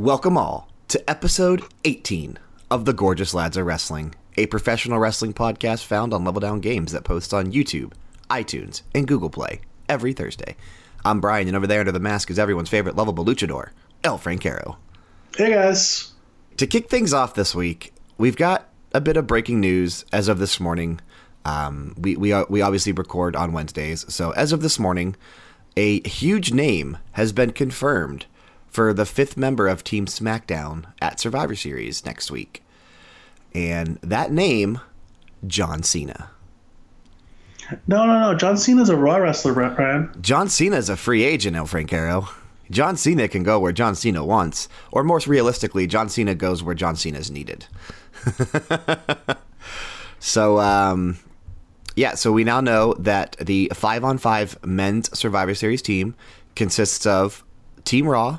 Welcome all to episode 18 of The Gorgeous Lads of Wrestling, a professional wrestling podcast found on Level Down Games that posts on YouTube, iTunes, and Google Play every Thursday. I'm Brian, and over there under the mask is everyone's favorite lovable luchador, El Francaro. Hey guys. To kick things off this week, we've got a bit of breaking news as of this morning. Um, we, we, we obviously record on Wednesdays, so as of this morning, a huge name has been confirmed for the fifth member of Team SmackDown at Survivor Series next week. And that name, John Cena. No, no, no. John Cena's a Raw wrestler, Brian. John Cena's a free agent, El Francaro. John Cena can go where John Cena wants, or more realistically, John Cena goes where John Cena is needed. so, um, yeah, so we now know that the five on five men's Survivor Series team consists of Team Raw,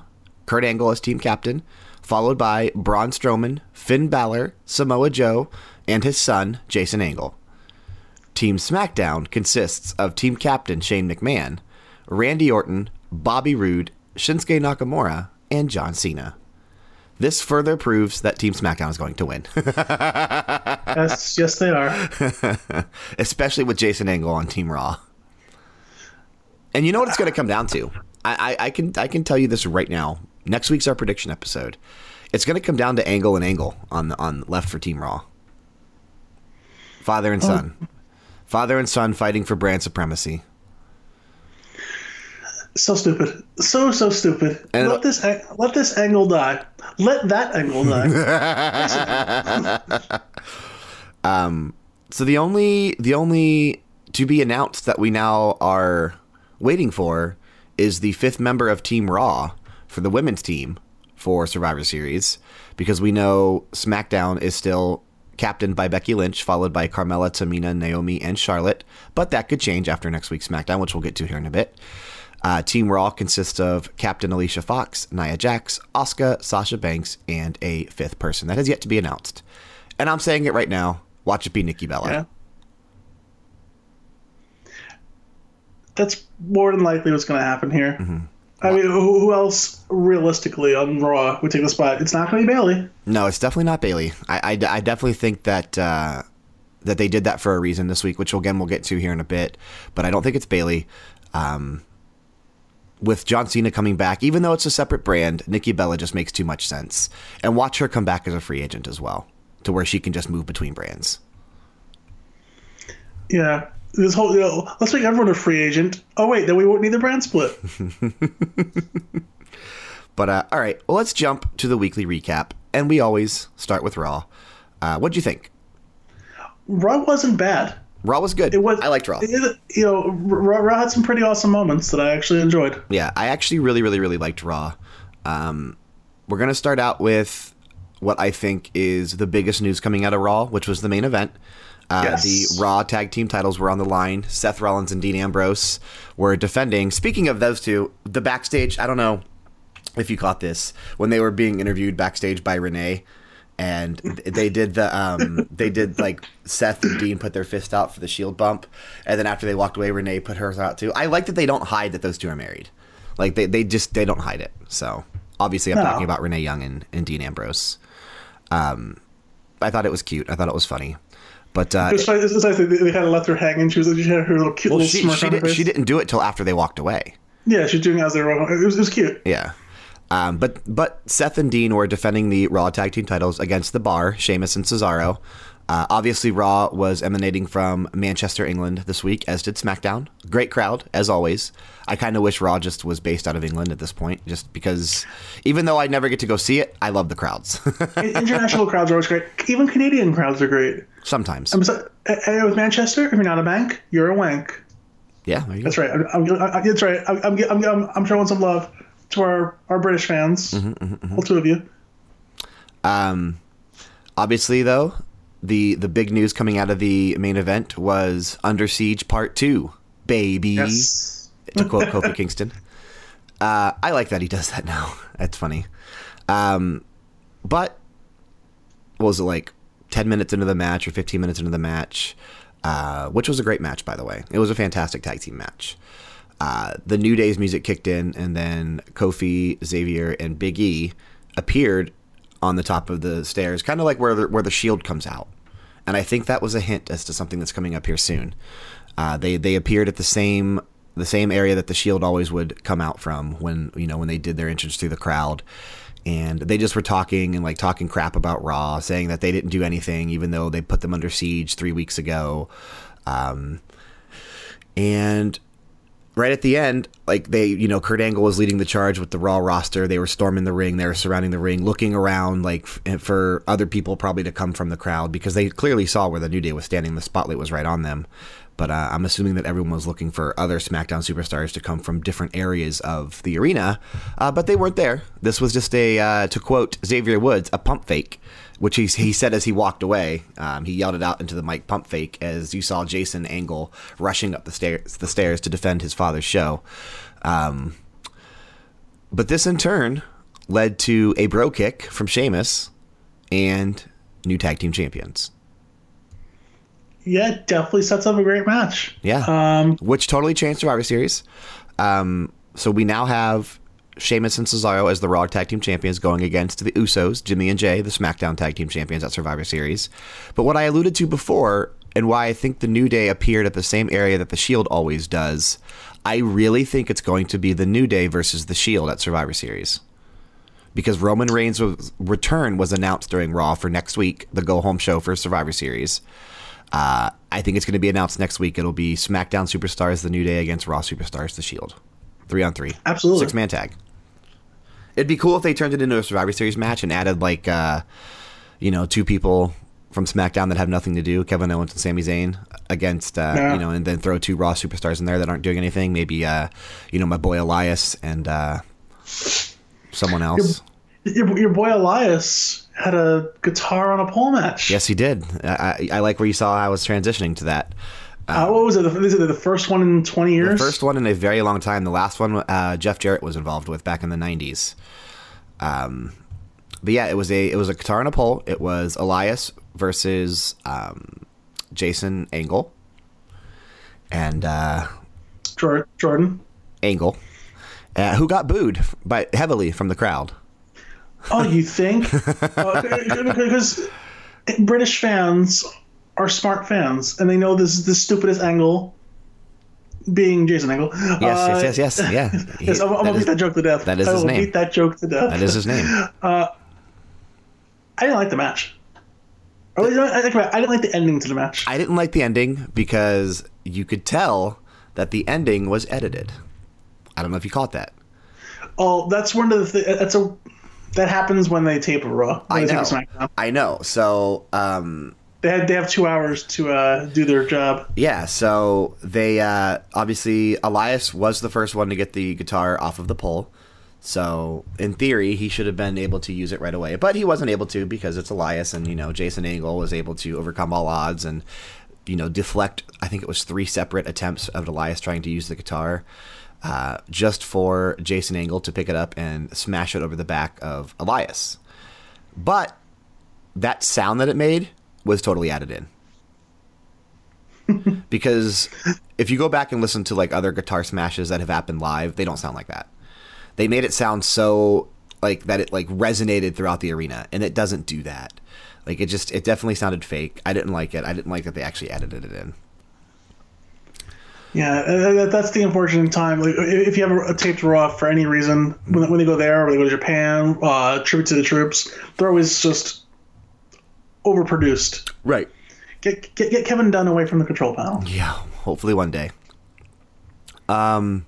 Kurt Angle as team captain, followed by Braun Strowman, Finn Balor, Samoa Joe, and his son, Jason Angle. Team SmackDown consists of team captain Shane McMahon, Randy Orton, Bobby Roode, Shinsuke Nakamura, and John Cena. This further proves that Team SmackDown is going to win. yes, yes, they are. Especially with Jason Angle on Team Raw. And you know what it's going to come down to? I, I, I, can I can tell you this right now. Next week's our prediction episode. It's going to come down to Angle and Angle on the, on left for Team Raw. Father and son, oh. father and son fighting for brand supremacy. So stupid. So so stupid. And let this let this angle die. Let that angle die. um so the only the only to be announced that we now are waiting for is the fifth member of Team Raw for the women's team for Survivor Series because we know SmackDown is still captained by Becky Lynch, followed by Carmella, Tamina, Naomi, and Charlotte. But that could change after next week's SmackDown, which we'll get to here in a bit. Uh, Team Raw consists of Captain Alicia Fox, Nia Jax, Asuka, Sasha Banks, and a fifth person that has yet to be announced. And I'm saying it right now. Watch it be Nikki Bella. Yeah. That's more than likely what's going to happen here. Mm-hmm. I mean, who else realistically on Raw would take the spot? It's not going to be Bayley. No, it's definitely not Bayley. I, I, I definitely think that uh, that they did that for a reason this week, which again we'll get to here in a bit. But I don't think it's Bayley. Um, with John Cena coming back, even though it's a separate brand, Nikki Bella just makes too much sense. And watch her come back as a free agent as well, to where she can just move between brands. Yeah. This whole, you know, let's make everyone a free agent. Oh, wait, then we won't need the brand split. but, uh, all right, well, let's jump to the weekly recap. And we always start with Raw. Uh, what'd you think? Raw wasn't bad. Raw was good. It was. I liked Raw. It, you know, Raw, Raw, had some pretty awesome moments that I actually enjoyed. Yeah, I actually really, really, really liked Raw. Um, we're gonna start out with what I think is the biggest news coming out of Raw, which was the main event. Uh, yes. The Raw tag team titles were on the line. Seth Rollins and Dean Ambrose were defending. Speaking of those two, the backstage, I don't know if you caught this, when they were being interviewed backstage by Renee, and they did the um, they did like Seth and Dean put their fist out for the shield bump, and then after they walked away, Renee put hers out too. I like that they don't hide that those two are married, like they they just they don't hide it. So obviously, I'm no. talking about Renee Young and, and Dean Ambrose. Um, I thought it was cute. I thought it was funny. But uh, it's, it's, it's, they had left her hanging. She was she had her little cute well, little she, smirk she, on did, her face. she didn't do it till after they walked away. Yeah, she's doing it as they were. It was, it was cute. Yeah. Um, but but Seth and Dean were defending the Raw Tag Team titles against the Bar, Sheamus and Cesaro. Uh, obviously, Raw was emanating from Manchester, England this week, as did SmackDown. Great crowd, as always. I kind of wish Raw just was based out of England at this point, just because even though I never get to go see it, I love the crowds. International crowds are always great. Even Canadian crowds are great. Sometimes. I'm so, and with Manchester, if you're not a bank, you're a wank. Yeah, that's right. I'm, I'm, I'm, that's right. I'm, I'm, I'm, I'm showing some love to our, our British fans, mm-hmm, mm-hmm, mm-hmm. all two of you. Um, obviously, though, the the big news coming out of the main event was Under Siege Part Two, baby. Yes. To quote Kofi Kingston. Uh, I like that he does that now. That's funny. Um, but what was it like? Ten minutes into the match or fifteen minutes into the match, uh, which was a great match, by the way. It was a fantastic tag team match. Uh, the New Day's music kicked in, and then Kofi, Xavier, and Big E appeared on the top of the stairs, kind of like where the, where the shield comes out. And I think that was a hint as to something that's coming up here soon. Uh, they they appeared at the same the same area that the shield always would come out from when you know when they did their entrance through the crowd and they just were talking and like talking crap about raw saying that they didn't do anything even though they put them under siege three weeks ago. Um, and right at the end like they you know kurt angle was leading the charge with the raw roster. They were storming the ring. They were surrounding the ring looking around like for other people probably to come from the crowd because they clearly saw where the new day was standing. The spotlight was right on them but uh, I'm assuming that everyone was looking for other SmackDown superstars to come from different areas of the arena, uh, but they weren't there. This was just a, uh, to quote Xavier Woods, a pump fake, which he, he said as he walked away. Um, he yelled it out into the mic, pump fake, as you saw Jason Angle rushing up the stairs, the stairs to defend his father's show. Um, but this in turn led to a bro kick from Sheamus and new tag team champions yeah, it definitely sets up a great match. Yeah. Um, Which totally changed Survivor Series. Um, so we now have Sheamus and Cesaro as the Raw Tag Team Champions going against the Usos, Jimmy and Jay, the SmackDown Tag Team Champions at Survivor Series. But what I alluded to before, and why I think the New Day appeared at the same area that the Shield always does, I really think it's going to be the New Day versus the Shield at Survivor Series. Because Roman Reigns' return was announced during Raw for next week, the go home show for Survivor Series. Uh, I think it's going to be announced next week. It'll be SmackDown Superstars The New Day against Raw Superstars The Shield. Three on three. Absolutely. Six man tag. It'd be cool if they turned it into a Survivor Series match and added, like, uh, you know, two people from SmackDown that have nothing to do, Kevin Owens and Sami Zayn, against, uh, yeah. you know, and then throw two Raw superstars in there that aren't doing anything. Maybe, uh, you know, my boy Elias and uh, someone else. Your, your, your boy Elias had a guitar on a pole match. Yes, he did. I, I, like where you saw I was transitioning to that. Um, uh, what was it? Is it the first one in 20 years? The first one in a very long time. The last one, uh, Jeff Jarrett was involved with back in the 90s. Um, but yeah, it was a it was a guitar on a pole. It was Elias versus um, Jason Angle and uh, Jordan Angle, uh, who got booed by heavily from the crowd. Oh, you think? uh, because British fans are smart fans, and they know this is the stupidest angle. Being Jason Angle. Yes, uh, yes, yes, yes, yeah. yes, I'm, I'm gonna beat that joke to death. That is his name. Beat that joke to death. That is his name. Uh, I didn't like the match. I didn't like the ending to the match. I didn't like the ending because you could tell that the ending was edited. I don't know if you caught that. Oh, that's one of the. Th- that's a that happens when they tape a Raw. I know. I know. So um, they have they have two hours to uh, do their job. Yeah. So they uh, obviously Elias was the first one to get the guitar off of the pole. So in theory, he should have been able to use it right away, but he wasn't able to because it's Elias, and you know Jason Angle was able to overcome all odds and you know deflect. I think it was three separate attempts of Elias trying to use the guitar uh, just for Jason Angle to pick it up and smash it over the back of Elias. But that sound that it made was totally added in. because if you go back and listen to like other guitar smashes that have happened live, they don't sound like that. They made it sound so like that it like resonated throughout the arena and it doesn't do that. Like it just it definitely sounded fake. I didn't like it. I didn't like that they actually edited it in. Yeah, that's the unfortunate time. Like, if you have a taped Raw for any reason, when, when they go there or they go to Japan, uh, tribute to the troops, they're always just overproduced. Right. Get, get get Kevin Dunn away from the control panel. Yeah, hopefully one day. Um,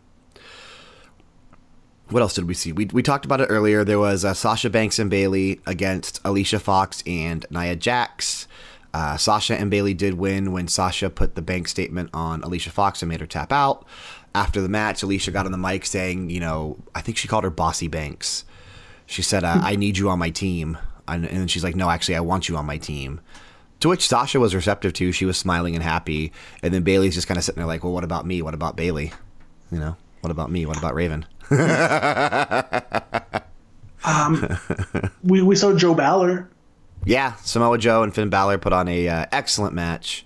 what else did we see? We we talked about it earlier. There was uh, Sasha Banks and Bayley against Alicia Fox and Nia Jax. Uh, Sasha and Bayley did win when Sasha put the bank statement on Alicia Fox and made her tap out. After the match, Alicia got on the mic saying, you know, I think she called her Bossy Banks. She said, uh, I need you on my team. And, and she's like, no, actually, I want you on my team. To which Sasha was receptive to. She was smiling and happy. And then Bayley's just kind of sitting there like, well, what about me? What about Bayley? You know, what about me? What about Raven? um, we, we saw Joe Balor yeah, Samoa Joe and Finn Balor put on a uh, excellent match.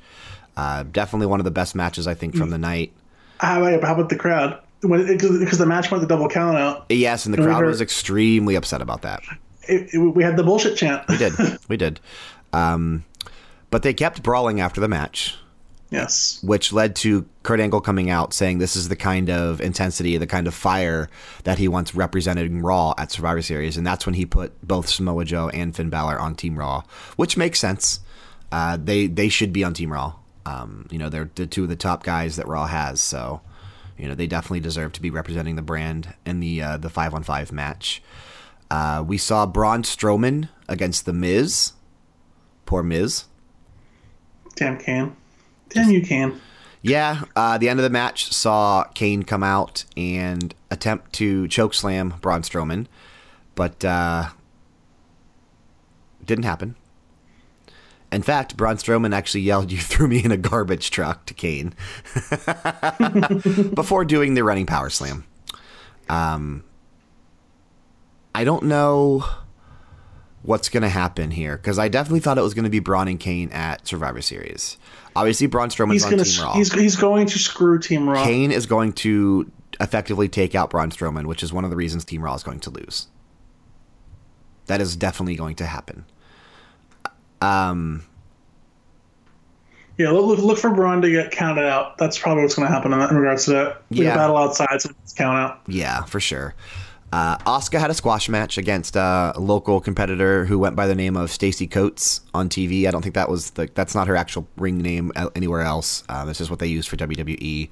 Uh, definitely one of the best matches I think from the night. How about, how about the crowd? Because the match went the double count out. Yes, and the crowd was extremely upset about that. it, it, we had the bullshit chant. We did. we did. Um, but they kept brawling after the match. Yes. Which led to Kurt Angle coming out saying this is the kind of intensity, the kind of fire that he wants represented in Raw at Survivor Series. And that's when he put both Samoa Joe and Finn Balor on Team Raw, which makes sense. Uh, they they should be on Team Raw. Um, you know, they're the two of the top guys that Raw has. So, you know, they definitely deserve to be representing the brand in the uh, the five on five match. Uh, we saw Braun Strowman against The Miz. Poor Miz. Damn Kane. Damn you, Kane. Yeah, uh, the end of the match saw Kane come out and attempt to choke slam Braun Strowman, but uh, didn't happen. In fact, Braun Strowman actually yelled, "You threw me in a garbage truck" to Kane before doing the running power slam. Um, I don't know what's going to happen here because I definitely thought it was going to be Braun and Kane at Survivor Series. Obviously, Braun Strowman's he's on gonna, Team Raw. He's, he's going to screw Team Raw. Kane is going to effectively take out Braun Strowman, which is one of the reasons Team Raw is going to lose. That is definitely going to happen. Um, yeah, look, look, for Braun to get counted out. That's probably what's going to happen in, that, in regards to that. We Yeah. battle outside, so it's count out. yeah, for sure. Uh, Asuka had a squash match against uh, a local competitor who went by the name of Stacy Coates on TV. I don't think that was the that's not her actual ring name uh, anywhere else. Uh, this is what they used for WWE.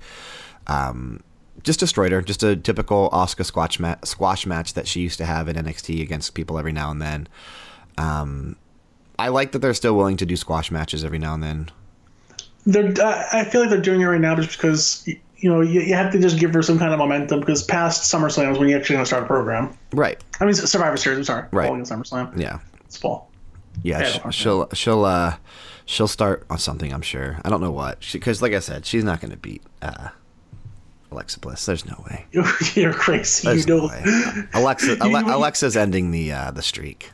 Um, just destroyed her. Just a typical Asuka squash ma- squash match that she used to have in NXT against people every now and then. Um, I like that they're still willing to do squash matches every now and then. They're, I feel like they're doing it right now just because you know you, you have to just give her some kind of momentum because past SummerSlam is when you're actually going to start a program. Right. I mean Survivor Series. I'm sorry, Right. Fall against SummerSlam. Yeah. It's fall. Yeah, Yeah, she'll she'll uh she'll start on something. I'm sure. I don't know what because, like I said, she's not going to beat uh, Alexa Bliss. There's no way. You're, crazy. There's you no know. way. Alexa Ale- You- Alexa's ending the uh, the streak.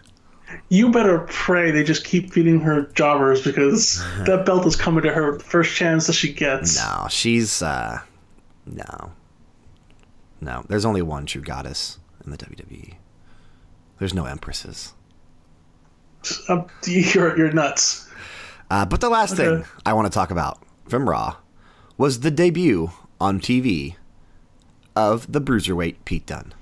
You better pray they just keep feeding her jobbers because that belt is coming to her first chance that she gets. No, she's uh, no, no. There's only one true goddess in the WWE. There's no empresses. Um, you're, you're nuts. Uh, but the last Okay. thing I want to talk about from Raw was the debut on TV of the Bruiserweight Pete Dunne.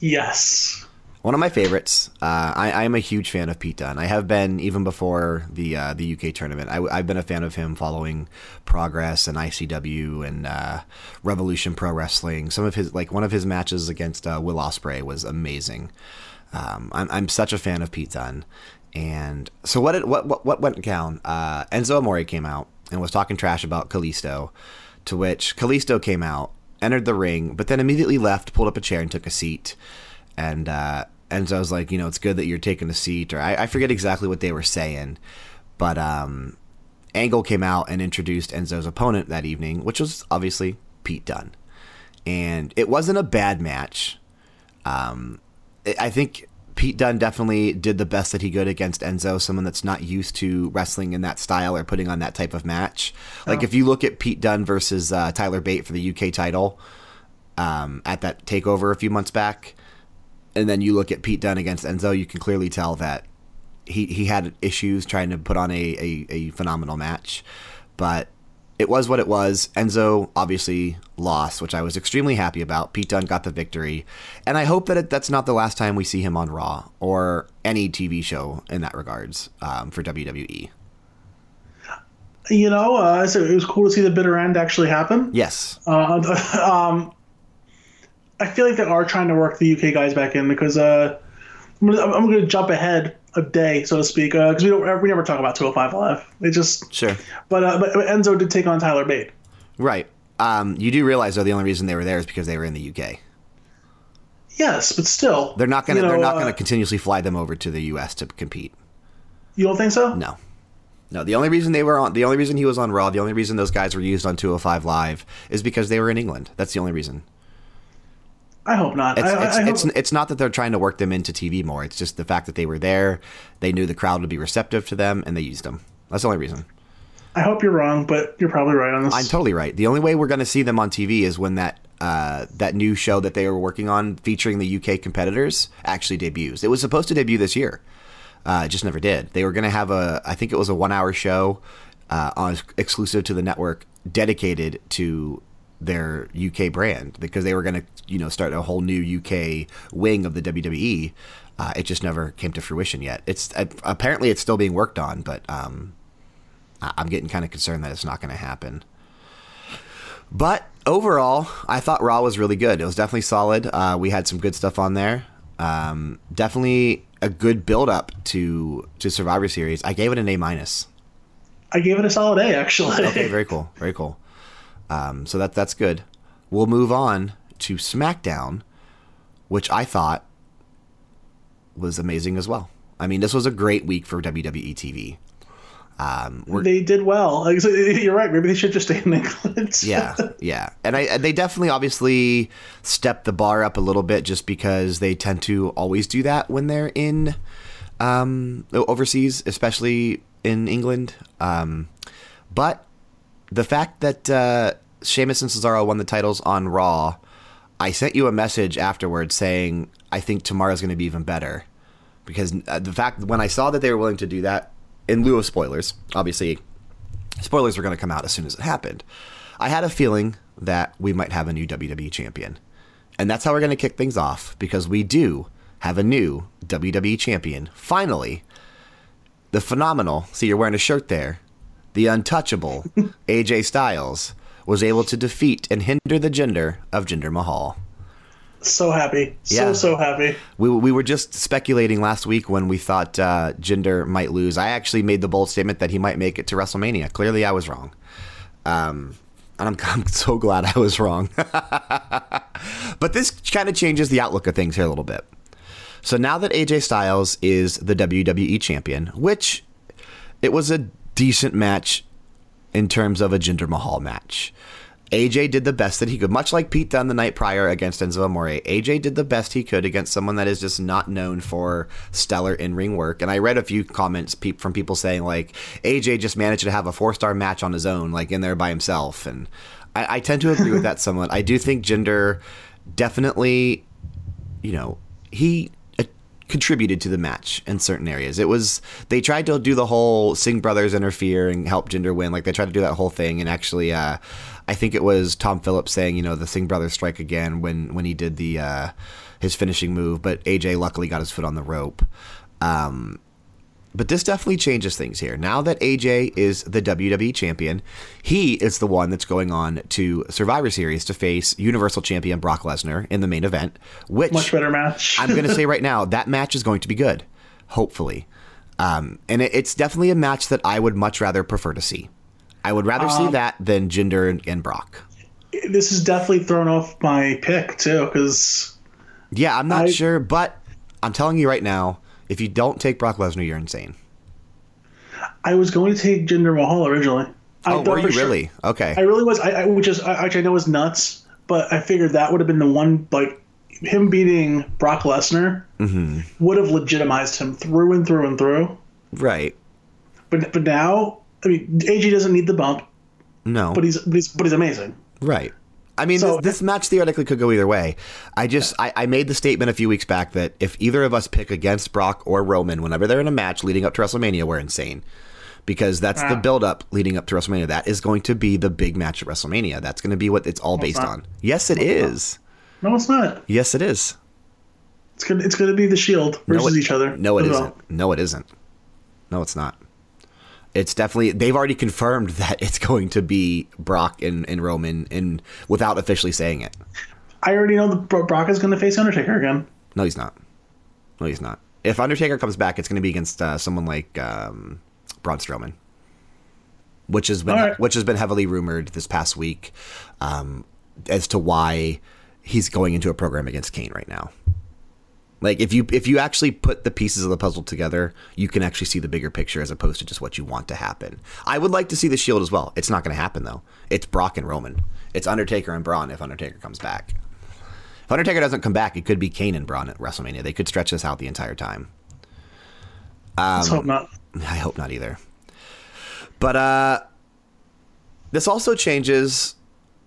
Yes. One of my favorites. Uh, I, am a huge fan of Pete Dunne. I have been even before the uh, the UK tournament. I, have been a fan of him following Progress and ICW and uh, Revolution Pro Wrestling. Some of his like one of his matches against uh, Will Ospreay was amazing. Um, I'm I'm such a fan of Pete Dunne. And so what did, what what what went down? Uh, Enzo Amore came out and was talking trash about Kalisto, to which Kalisto came out, entered the ring, but then immediately left, pulled up a chair, and took a seat. And uh, Enzo was like, you know, it's good that you're taking a seat, or I, I forget exactly what they were saying, but um, Angle came out and introduced Enzo's opponent that evening, which was obviously Pete Dunne, and it wasn't a bad match. Um, I- I think Pete Dunne definitely did the best that he could against Enzo, someone that's not used to wrestling in that style or putting on that type of match. Like if you look at Pete Dunne versus uh, Tyler Bate for the UK title um, at that takeover a few months back, and then you look at Pete Dunne against Enzo, you can clearly tell that he, he had issues trying to put on a, a, a phenomenal match. But it was what it was. Enzo obviously lost, which I was extremely happy about. Pete Dunne got the victory. And I hope that it, that's not the last time we see him on Raw or any TV show in that regards um, for WWE. You know, uh, so it was cool to see the bitter end actually happen. Yes. Uh, um, I feel like they are trying to work the UK guys back in because uh, I'm gonna, I'm gonna jump ahead a day, so to speak, because we don't we never talk about 205 Live. It just Sure. but uh, but Enzo did take on Tyler Bate. Right. Um, you do realize though the only reason they were there is because they were in the UK. Yes, but still, They're not gonna you know, they're not uh, gonna continuously fly them over to the US to compete. You don't think so? No. No, the only reason they were on the only reason he was on Raw, the only reason those guys were used on 205 Live is because they were in England. That's the only reason. I hope not. It's I, it's, I it's, hope, it's not that they're trying to work them into TV more. It's just the fact that they were there. They knew the crowd would be receptive to them, and they used them. That's the only reason. I hope you're wrong, but you're probably right on this. I'm totally right. The only way we're going to see them on TV is when that uh, that new show that they were working on featuring the UK competitors actually debuts. It was supposed to debut this year, uh, just never did. They were going to have a, I think it was a one-hour show uh, on exclusive to the network, dedicated to their UK brand because they were going to, you know, start a whole new UK wing of the WWE. Uh, it just never came to fruition yet. It's uh, apparently it's still being worked on, but um, I'm getting kind of concerned that it's not going to happen. But overall, I thought Raw was really good. It was definitely solid. Uh, we had some good stuff on there. Um, definitely a good build up to to Survivor Series. I gave it an A minus. I gave it a solid A, actually. okay, very cool, very cool. Um, so that that's good. We'll move on to SmackDown, which I thought was amazing as well. I mean, this was a great week for WWE TV. Um, they did well. You're right. Maybe they should just stay in England. yeah, yeah, and I, they definitely, obviously, stepped the bar up a little bit just because they tend to always do that when they're in um, overseas, especially in England. Um, but the fact that uh, Sheamus and Cesaro won the titles on Raw, I sent you a message afterwards saying I think tomorrow's going to be even better because uh, the fact when I saw that they were willing to do that in lieu of spoilers, obviously, spoilers were going to come out as soon as it happened. I had a feeling that we might have a new WWE champion. And that's how we're going to kick things off because we do have a new WWE champion. Finally, the phenomenal, see, you're wearing a shirt there, the untouchable AJ Styles was able to defeat and hinder the gender of Jinder Mahal. So happy. So, yeah. so happy. We, we were just speculating last week when we thought uh, Jinder might lose. I actually made the bold statement that he might make it to WrestleMania. Clearly, I was wrong. Um, and I'm, I'm so glad I was wrong. but this kind of changes the outlook of things here a little bit. So now that AJ Styles is the WWE champion, which it was a decent match in terms of a Jinder Mahal match. AJ did the best that he could, much like Pete Dunne the night prior against Enzo Amore. AJ did the best he could against someone that is just not known for stellar in ring work. And I read a few comments from people saying like AJ just managed to have a four star match on his own, like in there by himself. And I, I tend to agree with that somewhat. I do think Jinder definitely, you know, he contributed to the match in certain areas. It was they tried to do the whole Singh brothers interfere and help Jinder win. Like they tried to do that whole thing, and actually, uh, I think it was Tom Phillips saying, you know, the Singh brothers strike again when when he did the uh, his finishing move, but AJ luckily got his foot on the rope. Um, but this definitely changes things here. Now that AJ is the WWE champion, he is the one that's going on to Survivor Series to face Universal Champion Brock Lesnar in the main event. Which much better match. I'm going to say right now that match is going to be good, hopefully, um, and it, it's definitely a match that I would much rather prefer to see. I would rather um, see that than Jinder and, and Brock. This has definitely thrown off my pick too, because yeah, I'm not I, sure, but I'm telling you right now if you don't take Brock Lesnar, you're insane. I was going to take Jinder Mahal originally. I oh, were you sure. really? Okay. I really was. I, I which is actually I know is nuts, but I figured that would have been the one like him beating Brock Lesnar mm-hmm. would have legitimized him through and through and through. Right. But but now, I mean, AJ doesn't need the bump. No. But he's but he's, but he's amazing. Right. I mean, so, this, this, match theoretically could go either way. I just I, I, made the statement a few weeks back that if either of us pick against Brock or Roman whenever they're in a match leading up to WrestleMania, we're insane. Because that's the build up leading up to WrestleMania. That is going to be the big match at WrestleMania. That's going to be what it's all no, based it's on. Yes, it no, is. No, it's not. Yes, it is. It's gonna it's gonna be the Shield versus no, it, each other. No, it isn't. No, it isn't. No, it's not it's definitely they've already confirmed that it's going to be Brock and, and Roman and without officially saying it. I already know that Brock is going to face Undertaker again. No, he's not. No, he's not. If Undertaker comes back, it's going to be against uh, someone like um, Braun Strowman, which has been right. which has been heavily rumored this past week um, as to why he's going into a program against Kane right now. Like if you if you actually put the pieces of the puzzle together, you can actually see the bigger picture as opposed to just what you want to happen. I would like to see the Shield as well. It's not going to happen though. It's Brock and Roman. It's Undertaker and Braun if Undertaker comes back. If Undertaker doesn't come back, it could be Kane and Braun at WrestleMania. They could stretch this out the entire time. Um, Let's hope not. I hope not either. But uh, this also changes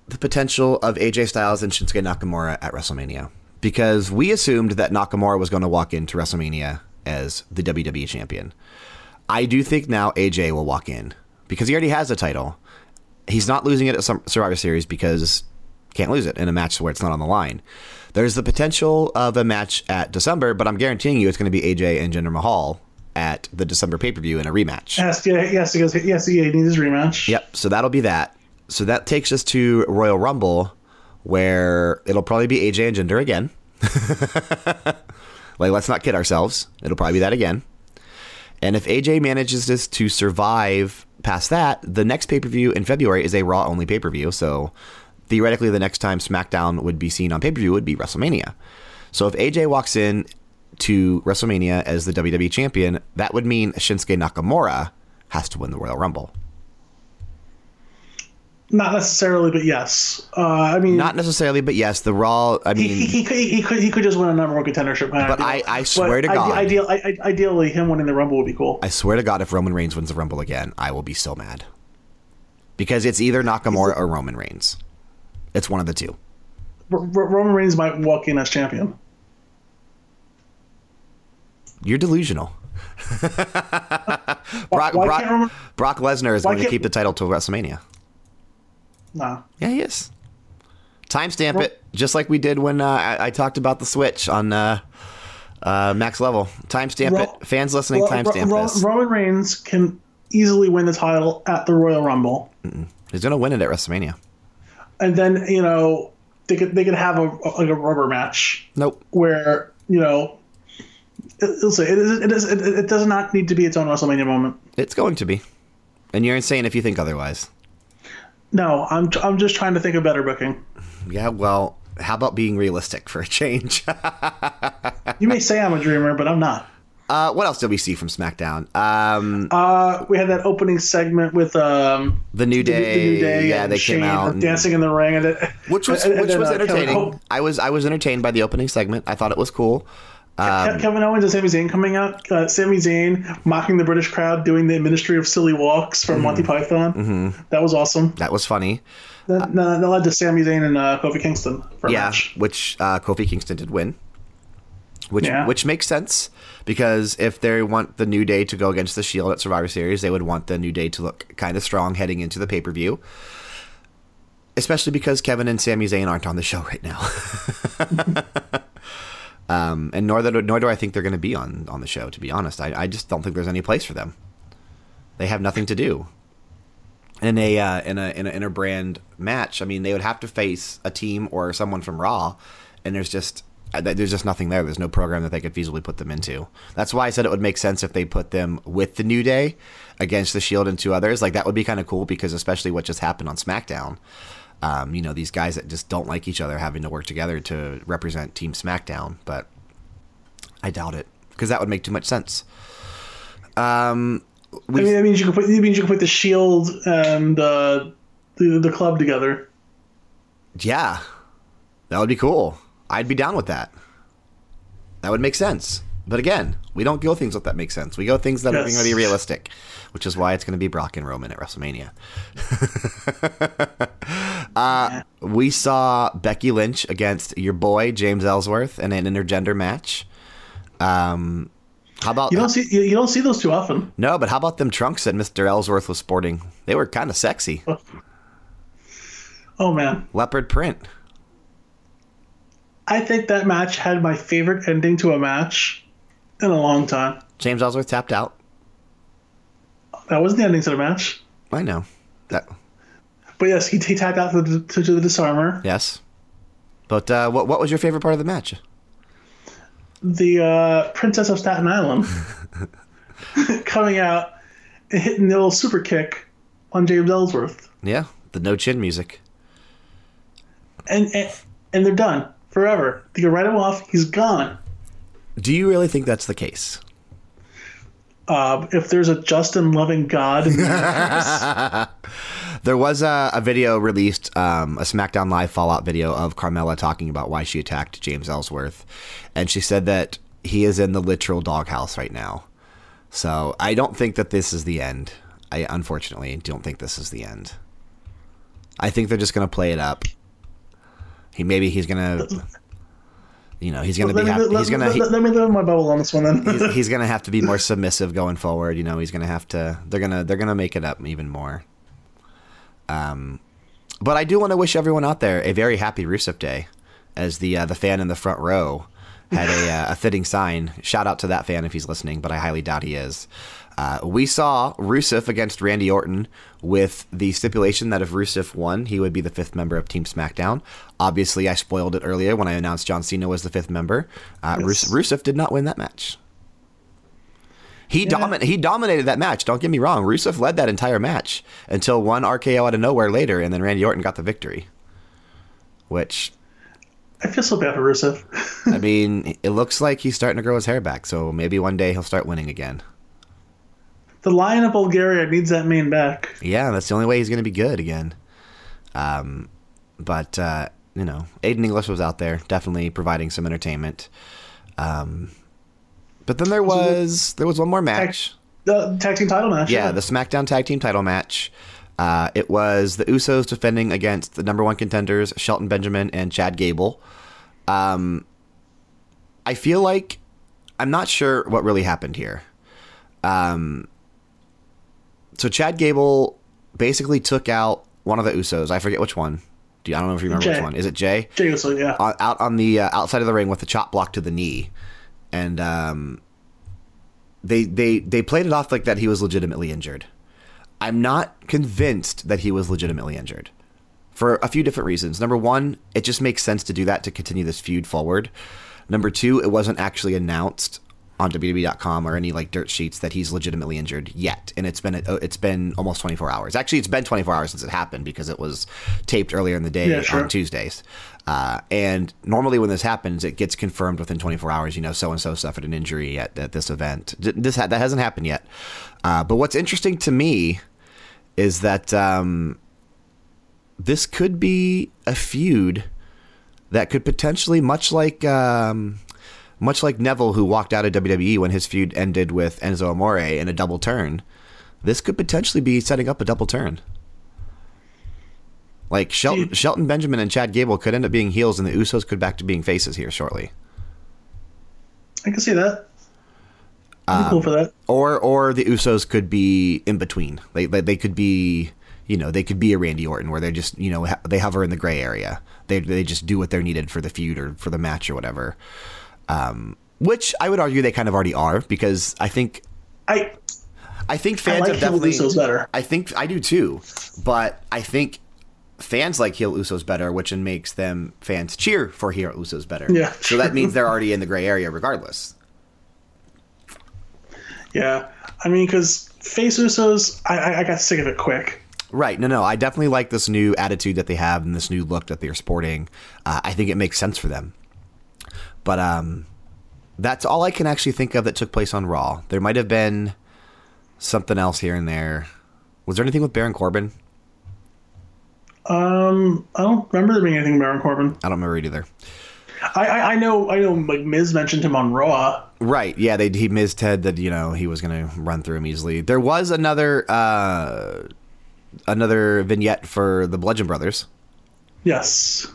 the potential of AJ Styles and Shinsuke Nakamura at WrestleMania because we assumed that Nakamura was going to walk into WrestleMania as the WWE champion. I do think now AJ will walk in because he already has a title. He's not losing it at Survivor Series because can't lose it in a match where it's not on the line. There's the potential of a match at December, but I'm guaranteeing you it's going to be AJ and Jinder Mahal at the December pay per view in a rematch. Yes, yeah, yes, he goes, yes, he needs his rematch. Yep. So that'll be that. So that takes us to Royal Rumble, where it'll probably be AJ and Jinder again. like, let's not kid ourselves. It'll probably be that again. And if AJ manages this to survive past that, the next pay per view in February is a Raw only pay per view. So theoretically, the next time SmackDown would be seen on pay per view would be WrestleMania. So if AJ walks in to WrestleMania as the WWE champion, that would mean Shinsuke Nakamura has to win the Royal Rumble. Not necessarily, but yes. Uh, I mean, Not necessarily, but yes, the Raw. I mean, he, he, he, could, he could he could just win a number one contendership. But I- I swear to God. ideal, I, I- ideally, him winning the Rumble would be cool. I swear to God, if Roman Reigns wins the Rumble again, I will be so mad. Because it's either Nakamura or Roman Reigns. It's one of the two. R- R- Roman Reigns might walk in as champion. You're delusional. Brock, Brock, Brock Lesnar is why going to keep the title to WrestleMania. Nah. Yeah, he is. Timestamp it, just like we did when uh, I, I talked about the Switch on uh, uh, Max Level. Timestamp Ro- it. Fans listening, Ro- timestamp Ro- this. Roman Reigns can easily win the title at the Royal Rumble, He's going to win it at WrestleMania. and then you know they could they could have a like a rubber match Nope. where you know it, it'll say it is it is it, it does not need to be its own WrestleMania moment. It's going to be. And you're insane if you think otherwise. No, I'm I'm just trying to think of better booking. Yeah, well, how about being realistic for a change? You may say I'm a dreamer, but I'm not. uh, what else did we see from SmackDown? Um, Uh, we had that opening segment with um, the New Day. the New Day, yeah, they Shane came out. and- dancing in the ring, and it, which was and- and which then, was uh, entertaining. I was I was entertained by the opening segment. I thought it was cool. Um, Kevin Owens and Sami Zayn coming out. Uh, Sami Zayn mocking the British crowd, doing the Ministry of Silly Walks from Monty Mm-hmm. Python. That was awesome. that was funny. That, that that led to Sami Zayn and uh, Kofi Kingston for a Yeah, match. which uh, Kofi Kingston did win. Which Yeah. which makes sense because if they want the New Day to go against the Shield at Survivor Series, they would want the New Day to look kind of strong heading into the pay per view. Especially because Kevin and Sami Zayn aren't on the show right now. um, and nor, that, nor do I think they're going to be on, on the show, to be honest. I, I just don't think there's any place for them. They have nothing to do. In a, uh, in a in a interbrand match, I mean, they would have to face a team or someone from Raw, and there's just uh, there's just nothing there. There's no program that they could feasibly put them into. That's why I said it would make sense if they put them with the New Day against the Shield and two others. Like that would be kind of cool because especially what just happened on SmackDown. Um, you know, these guys that just don't like each other having to work together to represent Team SmackDown, but I doubt it because that would make too much sense. Um, I mean, that means you can put. It means you can put the Shield and uh, the the club together. Yeah, that would be cool. I'd be down with that. That would make sense. But again, we don't go things that that make sense. We go things that are going to be realistic, which is why it's going to be Brock and Roman at WrestleMania. uh, we saw Becky Lynch against your boy James Ellsworth in an intergender match. Um, how about You don't see you, you don't see those too often. no? But how about them trunks that Mr. Ellsworth was sporting? They were kind of sexy. Oh man, Leopard print. I think that match had my favorite ending to a match in a long time. James Ellsworth tapped out. That wasn't the ending to the match, I know that. But yes, he, he tapped out to the, to, to the disarmer. Yes. But uh, what what was your favorite part of the match? the uh, Princess of Staten Island coming out and hitting the little super kick on James Ellsworth, Yeah, the no chin music. and and, and they're done forever. They can write him off. He's gone. Do you really think that's the case? Uh, if there's a Justin loving God, in the There was a, a video released, um, a SmackDown Live Fallout video of Carmella talking about why she attacked James Ellsworth, and she said that he is in the literal doghouse right now. So I don't think that this is the end. I unfortunately don't think this is the end. I think they're just going to play it up. He maybe he's going to you know, he's going to be Let, me, let, he's going let, to let me live my bubble on this one then. he's, he's going to have to be more submissive going forward, you know, he's going to have to they're going to they're going to make it up even more. Um but I do want to wish everyone out there a very happy Rusev Day as the uh, the fan in the front row had a, uh, a fitting sign. Shout out to that fan if he's listening, but I highly doubt he is. Uh, we saw Rusev against Randy Orton with the stipulation that if Rusev won, he would be the fifth member of Team SmackDown. Obviously, I spoiled it earlier when I announced John Cena was the fifth member. Uh, Yes. Rus- Rusev did not win that match. He domin- he dominated that match. Don't get me wrong. Rusev led that entire match until one RKO out of nowhere later, and then Randy Orton got the victory. Which I feel so bad for Rusev. I mean, it looks like he's starting to grow his hair back. So maybe one day he'll start winning again. the Lion of Bulgaria needs that mane back. Yeah, that's the only way he's going to be good again. Um, but uh, you know, Aiden English was out there, definitely providing some entertainment. Um, but then there was there was one more match. The tag team title match. Yeah, the SmackDown Tag Team Title match. Uh, it was the Usos defending against the number one contenders, Shelton Benjamin and Chad Gable. Um, I feel like I'm not sure what really happened here. Um, so Chad Gable basically took out one of the Usos. I forget which one. Do you, I don't know if you remember which one. Is it Jay? Jay Uso, yeah. on- out on the uh, outside of the ring with the chop block to the knee, and um, they they they played it off like that he was legitimately injured. I'm not convinced that he was legitimately injured for a few different reasons. Number one, it just makes sense to do that to continue this feud forward. Number two, it wasn't actually announced on WWE.com or any like dirt sheets that he's legitimately injured yet, and it's been it's been almost 24 hours. Actually, it's been 24 hours since it happened because it was taped earlier in the day Yeah, sure. on Tuesdays. Uh, and normally, when this happens, it gets confirmed within 24 hours. You know, so and so suffered an injury at, at this event. This ha- that hasn't happened yet. Uh, but what's interesting to me is that um, this could be a feud that could potentially, much like um, much like Neville, who walked out of WWE when his feud ended with Enzo Amore in a double turn, this could potentially be setting up a double turn. Like Shelton, Shelton Benjamin and Chad Gable could end up being heels, and the Usos could back to being faces here shortly. I can see that. Um, cool for that. Or or the Usos could be in between. They they, they could be you know they could be a Randy Orton where they're just you know ha- they hover in the gray area. They they just do what they're needed for the feud or for the match or whatever. Um, which I would argue they kind of already are because I think I I think I fans like have definitely. I think I do too, but I think fans like heel Usos better, which makes them fans cheer for heel Usos better. Yeah, So that means they're already in the gray area regardless. Yeah, I mean, because face Usos, I, I I got sick of it quick. Right. No, no. I definitely like this new attitude that they have and this new look that they're sporting. Uh, I think it makes sense for them. But um, that's all I can actually think of that took place on Raw. There might have been something else here and there. Was there anything with Baron Corbin? Um, I don't remember there being anything about Baron Corbin. I don't remember it either. I, I, I know I know like Miz mentioned him on Raw. Right. Yeah. They he Miz Ted that you know he was going to run through him easily. There was another uh, another vignette for the Bludgeon Brothers, Yes,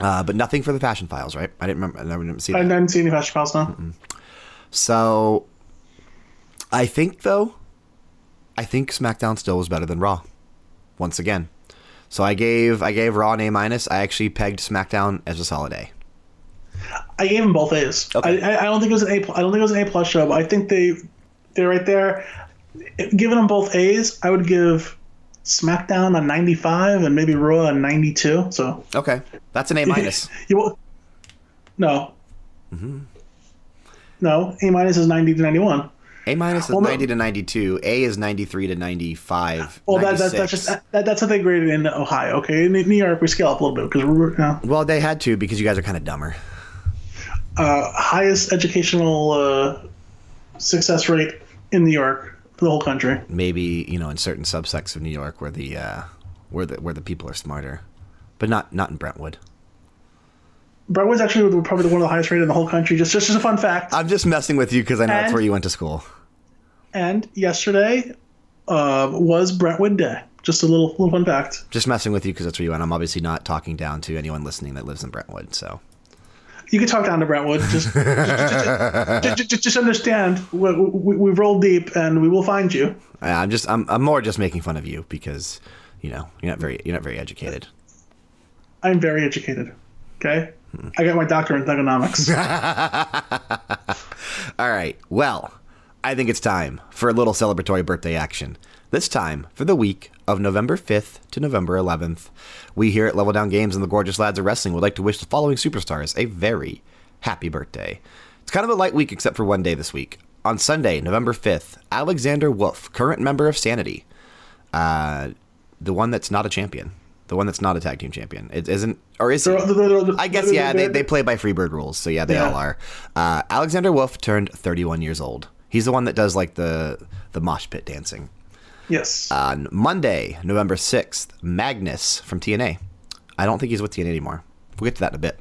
uh, but nothing for the Fashion Files. Right. I didn't remember. I didn't see I that. didn't see any Fashion Files now. So I think though, I think SmackDown still was better than Raw. Once again. So I gave I gave Raw an A minus. I actually pegged SmackDown as a solid A. I gave them both A's. Okay. I, I don't think it was an A. I don't think it was an A plus show, but I think they they're right there. Giving them both A's, I would give SmackDown a 95 and maybe Raw a 92. So Okay, that's an A minus. you no. Mm-hmm. No, A minus is 90 to 91. A minus is Well, ninety to ninety two. A is ninety three to ninety five. Well, that, that, that's just that, that's how they graded in Ohio. Okay, in New York we scale up a little bit because we're you know, well, they had to because you guys are kind of dumber. uh, highest educational uh, success rate in New York for the whole country. Maybe you know in certain subsects of New York where the uh, where the where the people are smarter, but not not in Brentwood. Brentwood's actually probably one of the highest rated in the whole country. Just just as a fun fact. I'm just messing with you because I know that's where you went to school. And yesterday uh, was Brentwood Day. Just a little little fun fact. Just messing with you because that's where you went. I'm obviously not talking down to anyone listening that lives in Brentwood. So You can talk down to Brentwood. Just just, just, just, just understand we, we, we rolled deep and we will find you. I'm just I'm, I'm more just making fun of you because you know you're not very you're not very educated. I'm very educated. Okay, I got my doctorate in economics. All right. Well, I think it's time for a little celebratory birthday action. This time for the week of November 5th to November 11th. We here at Level Down Games and the Gorgeous Lads of Wrestling would like to wish the following superstars a very happy birthday. It's kind of a light week except for one day this week. On Sunday, November 5th, Alexander Wolf, current member of Sanity. Uh, the one that's not a champion. The one that's not a tag team champion. It isn't, or is it? I guess yeah, they, they play by Freebird rules, so yeah, they Yeah. all are. Uh, Alexander Wolf turned 31 years old. He's the one that does like the the mosh pit dancing. yes. On Monday, November 6th, Magnus from TNA. I don't think he's with TNA anymore. We'll get to that in a bit.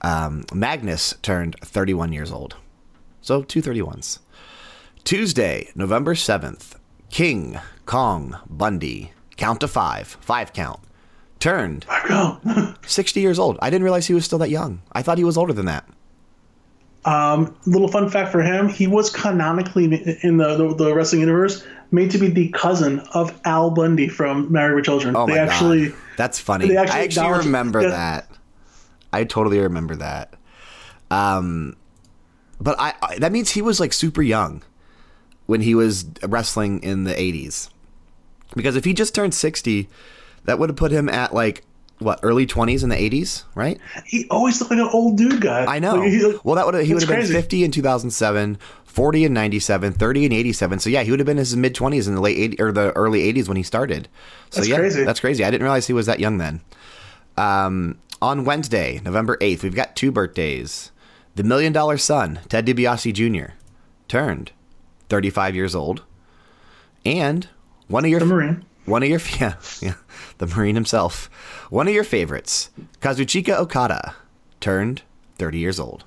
Um, Magnus turned 31 years old. So two 31s. Tuesday, November 7th, King Kong Bundy, count to five, five count, turned 60 years old. I didn't realize he was still that young. I thought he was older than that. Um, little fun fact for him: he was canonically in the, the the wrestling universe made to be the cousin of Al Bundy from Married with Children. Oh they my actually, god, that's funny. they I actually actually remember yeah. that. I totally remember that. Um, but I, I that means he was like super young when he was wrestling in the '80s. Because if he just turned 60, that would have put him at like what early 20s in the 80s, right? he always looked like an old dude guy. I know. Like, well, that would he would have been 50 in 2007, 40 in 97, 30 in 87. So yeah, he would have been in his mid 20s in the late 80s or the early 80s when he started. So That's yeah, crazy. that's crazy. I didn't realize he was that young then. Um, on Wednesday, November 8th, we've got two birthdays. The Million Dollar Son, Ted DiBiase Jr., turned 35 years old. And one of your one of your yeah, yeah, the Marine himself. One of your favorites, Kazuchika Okada, turned 30 years old.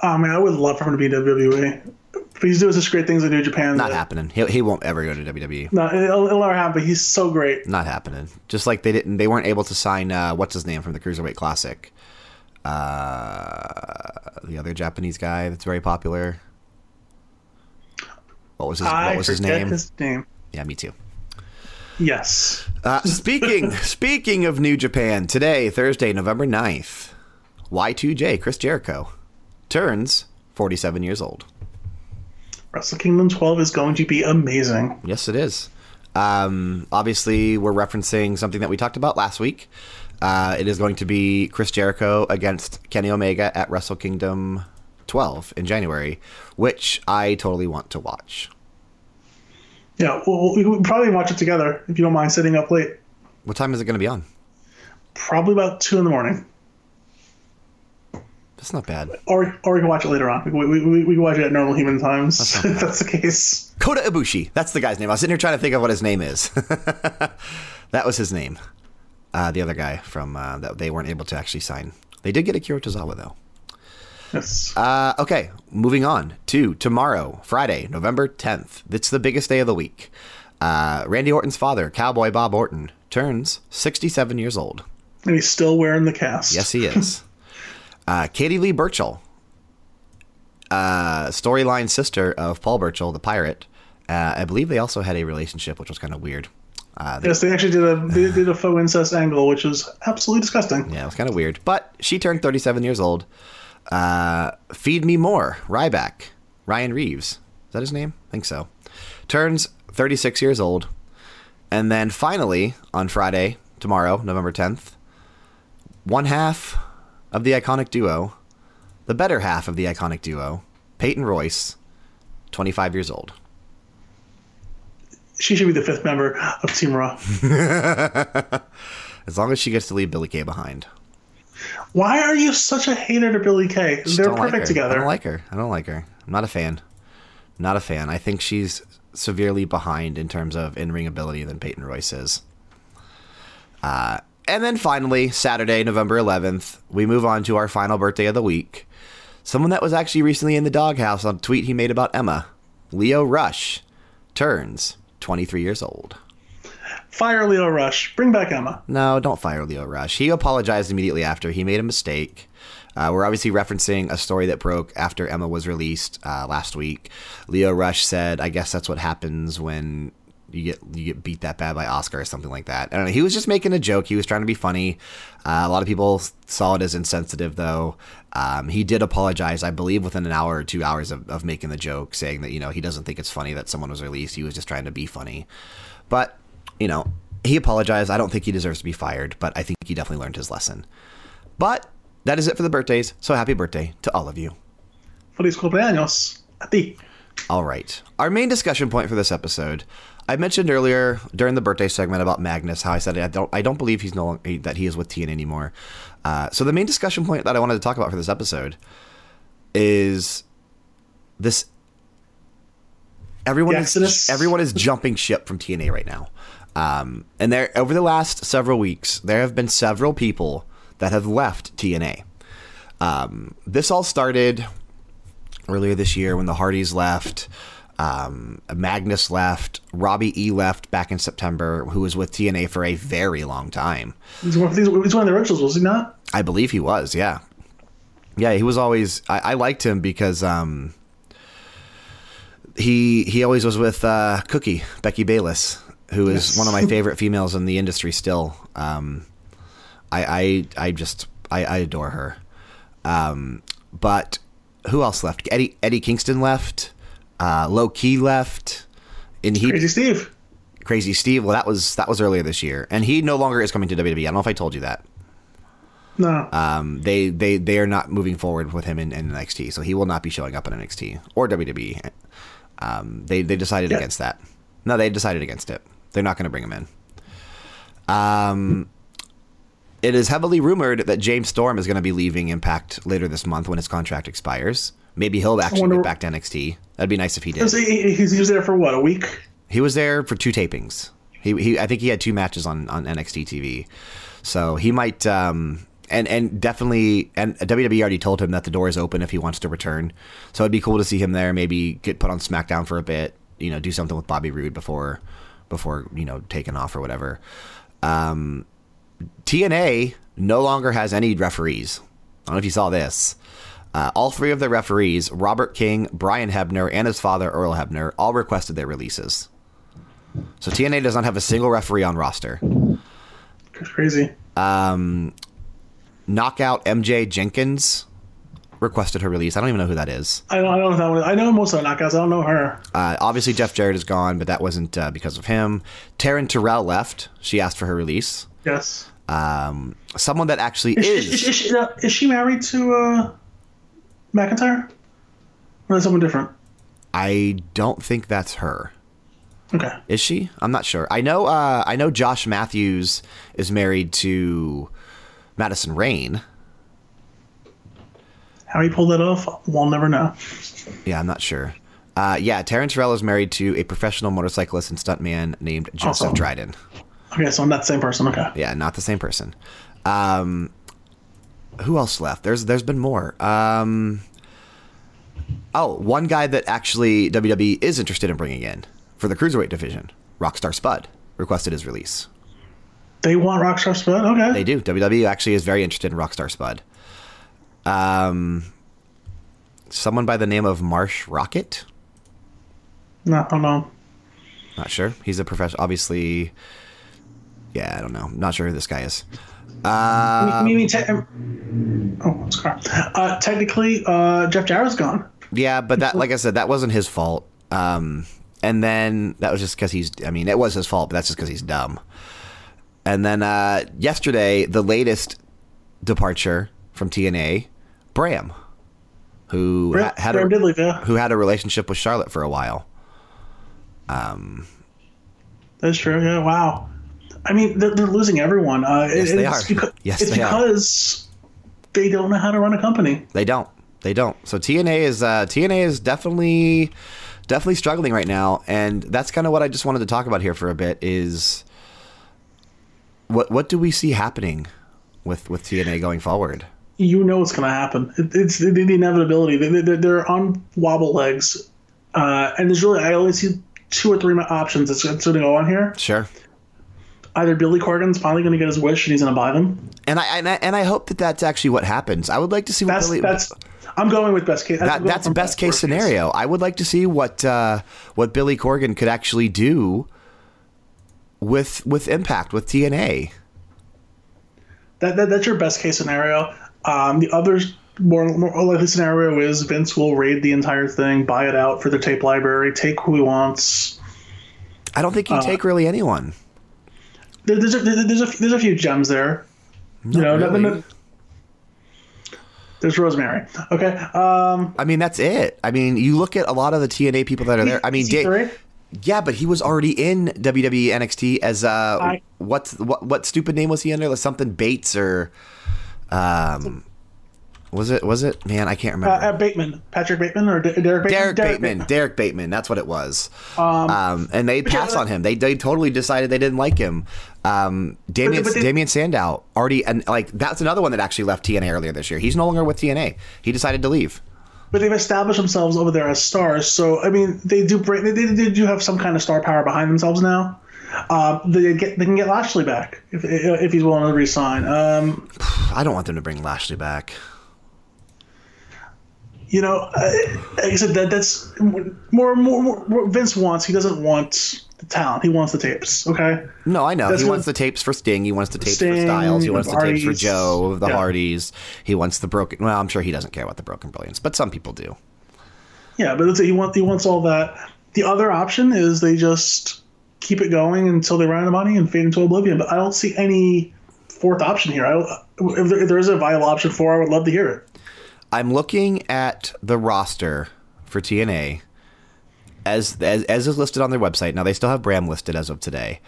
Oh man, I would love for him to be in WWE. But he's doing such great things in New Japan. Not happening. He, he won't ever go to WWE. No, it'll, it'll never happen. He's so great. Not happening. Just like they didn't, they weren't able to sign uh, what's his name from the Cruiserweight Classic. Uh, the other Japanese guy that's very popular. What was his I What was his name? his name. Yeah, me too. Yes. Uh, speaking speaking of New Japan, today, Thursday, November 9th, Y2J, Chris Jericho, turns 47 years old. Wrestle Kingdom 12 is going to be amazing. Yes, it is. Um, obviously, we're referencing something that we talked about last week. Uh, it is going to be Chris Jericho against Kenny Omega at Wrestle Kingdom 12 in January, which I totally want to watch. Yeah, well, we could probably watch it together if you don't mind sitting up late. What time is it going to be on? Probably about 2 in the morning. That's not bad. Or, or we can watch it later on. We, we, we, we can watch it at normal human times not if that's the case. Kota Ibushi. That's the guy's name. I was sitting here trying to think of what his name is. that was his name. Uh, the other guy from uh, that they weren't able to actually sign. They did get Akira Tozawa though. Yes. Uh, okay, moving on to tomorrow, Friday, November 10th. It's the biggest day of the week. Uh, Randy Orton's father, Cowboy Bob Orton, turns 67 years old. and he's still wearing the cast. Yes, he is. uh, Katie Lea Burchill, uh, storyline sister of Paul Burchill, the pirate. Uh, I believe they also had a relationship, which was kind of weird. Uh, they, Yes, they actually did a they did a faux incest angle, which was absolutely disgusting. yeah, it was kind of weird. But she turned 37 years old. Uh, Feed Me More, Ryback, Ryan Reeves. Is that his name? I think so. Turns 36 years old. And then finally, on Friday, tomorrow, November 10th, one half of the iconic duo, the better half of the iconic duo, Peyton Royce, 25 years old. She should be the fifth member of Team Raw. As long as she gets to leave Billie Kay behind. Why are you such a hater to Billie Kay? Just They're don't like perfect together. I don't like her. I don't like her. I'm not a fan. Not a fan. I think she's severely behind in terms of in ring ability than Peyton Royce is. Uh, and then finally, Saturday, November 11th, we move on to our final birthday of the week. Someone that was actually recently in the doghouse on a tweet he made about Emma, Lio Rush, turns 23 years old. Fire Lio Rush. Bring back Emma. No, don't fire Lio Rush. He apologized immediately after. He made a mistake. Uh, we're obviously referencing a story that broke after Emma was released uh, last week. Lio Rush said, "I guess that's what happens when you get you get beat that bad by Oscar or something like that." I don't know. He was just making a joke. He was trying to be funny. Uh, a lot of people saw it as insensitive, though. Um, he did apologize, I believe, within an hour or two hours of, of making the joke, saying that you know he doesn't think it's funny that someone was released. He was just trying to be funny, but you know he apologized. I don't think he deserves to be fired, but I think he definitely learned his lesson. But that is it for the birthdays. So happy birthday to all of you. Feliz cumpleaños. A ti. All right. Our main discussion point for this episode. I mentioned earlier during the birthday segment about Magnus how I said I don't I don't believe he's no that he is with TNA anymore. Uh, so the main discussion point that I wanted to talk about for this episode is this. Everyone is everyone is jumping ship from TNA right now, um, and there over the last several weeks there have been several people that have left TNA. Um, this all started earlier this year when the Hardys left. Um, Magnus left. Robbie E left back in September, who was with TNA for a very long time. He's one of, he's one of the originals, was he not? I believe he was, yeah. Yeah, he was always. I, I liked him because um, he he always was with uh, Cookie Becky Bayless, who is yes. one of my favorite females in the industry still. Um, I, I, I just I, I adore her. Um, but who else left? Eddie Eddie Kingston left. Uh, Low Ki left. And he Crazy Steve. Crazy Steve. Well, that was that was earlier this year, and he no longer is coming to WWE. I don't know if I told you that. No. Um, they they they are not moving forward with him in, in NXT, so he will not be showing up in NXT or WWE. Um, they they decided yeah. against that. No, they decided against it. They're not going to bring him in. Um, it is heavily rumored that James Storm is going to be leaving Impact later this month when his contract expires. Maybe he'll actually wonder, get back to NXT. That'd be nice if he did. He, he was there for what a week. He was there for two tapings. He, he I think he had two matches on, on NXT TV, so he might. Um, and and definitely, and WWE already told him that the door is open if he wants to return. So it'd be cool to see him there. Maybe get put on SmackDown for a bit. You know, do something with Bobby Roode before before you know taking off or whatever. Um, TNA no longer has any referees. I don't know if you saw this. Uh, all three of the referees, Robert King, Brian Hebner, and his father, Earl Hebner, all requested their releases. So TNA does not have a single referee on roster. That's crazy. Um, Knockout MJ Jenkins requested her release. I don't even know who that is. I don't, I don't know that one. I know most of the knockouts. I don't know her. Uh, obviously, Jeff Jarrett is gone, but that wasn't uh, because of him. Taryn Terrell left. She asked for her release. Yes. Um, someone that actually is. Is, is, is, she, is she, married to uh, McIntyre? Or is someone different? I don't think that's her. Okay. Is she? I'm not sure. I know. Uh, I know Josh Matthews is married to Madison Rayne. How he pulled that off, we'll never know. Yeah, I'm not sure. Uh, yeah, Terrence Terrell is married to a professional motorcyclist and stuntman named Joseph Dryden. Okay, so I'm not the same person. Okay. Yeah, not the same person. Um, who else left? There's there's been more. Um, oh, one guy that actually WWE is interested in bringing in for the cruiserweight division, Rockstar Spud, requested his release. They want Rockstar Spud. Okay. They do. WWE actually is very interested in Rockstar Spud. Um, someone by the name of Marshe Rockett. No, I don't know. Not sure. He's a professional. Obviously, yeah, I don't know. Not sure who this guy is. Uh, me, me, te- oh, it's car. Uh, technically, uh, Jeff Jarrett's gone. Yeah, but that, like I said, that wasn't his fault. Um, and then that was just because he's. I mean, it was his fault, but that's just because he's dumb. And then uh, yesterday, the latest departure from TNA, Bram, who Bram, had Bram a, leave, yeah. who had a relationship with Charlotte for a while. Um, that's true. Yeah. Wow. I mean, they're, they're losing everyone. Uh, yes, they are. Because, yes, it's they because are. they don't know how to run a company. They don't. They don't. So TNA is uh, TNA is definitely definitely struggling right now, and that's kind of what I just wanted to talk about here for a bit. Is what what do we see happening with with TNA going forward? You know what's going to happen. It, it's the, the inevitability. They, they're, they're on wobble legs, uh, and there's really I only see two or three options that's going to go on here. Sure. Either Billy Corgan's finally going to get his wish and he's going to buy them. And I, and I and I hope that that's actually what happens. I would like to see what That's Billy. that's. I'm going with best case. that, that's best case worst scenario. I would like to see what uh, what Billy Corgan could actually do with with Impact with TNA. That, that that's your best case scenario. Um, the other more, more likely scenario is Vince will raid the entire thing, buy it out for the tape library, take who he wants. I don't think he'd take really anyone. There, there's a, there's a there's a few gems there. you know, really. nothing- there's Rosemary. Okay. Um, I mean, that's it. I mean, you look at a lot of the TNA people that are there. I mean, Da- EC3? yeah, but he was already in WWE NXT as uh, I- what's what what stupid name was he under? Like something Bates or um, was it was it? Man, I can't uh, remember. uh, Bateman, Patrick Bateman, or D- Derrick Bateman. Derrick Bateman, Derrick Bateman, that's what it was. Um, and they passed on him. They they totally decided they didn't like him. Um, Damien but they- Damien Sandow already and like that's another one that actually left TNA earlier this year. He's no longer with TNA. He decided to leave. But they've established themselves over there as stars. So I mean, they do bring, they, they do have some kind of star power behind themselves now. Um, they get they can get Lashley back if if he's willing to resign. Um, I don't want them to bring Lashley back. you know, uh, like I said, that that's more, more more what Vince wants. He doesn't want the talent. He wants the tapes. Okay. No, I know. That's he wants the tapes for Sting. He wants the tapes for Styles. He wants the tapes for. Joe, the Yeah. Hardys. He wants the broken. Well, I'm sure he doesn't care about the broken brilliance, but some people do. Yeah, but he wants he wants all that. The other option is they just keep it going until they run out of money and fade into oblivion. But I don't see any fourth option here. I if, there, if there is a viable option for, I would love to hear it. I'm looking at the roster for TNA as, as as is listed on their website. Now they still have Bram listed as of today.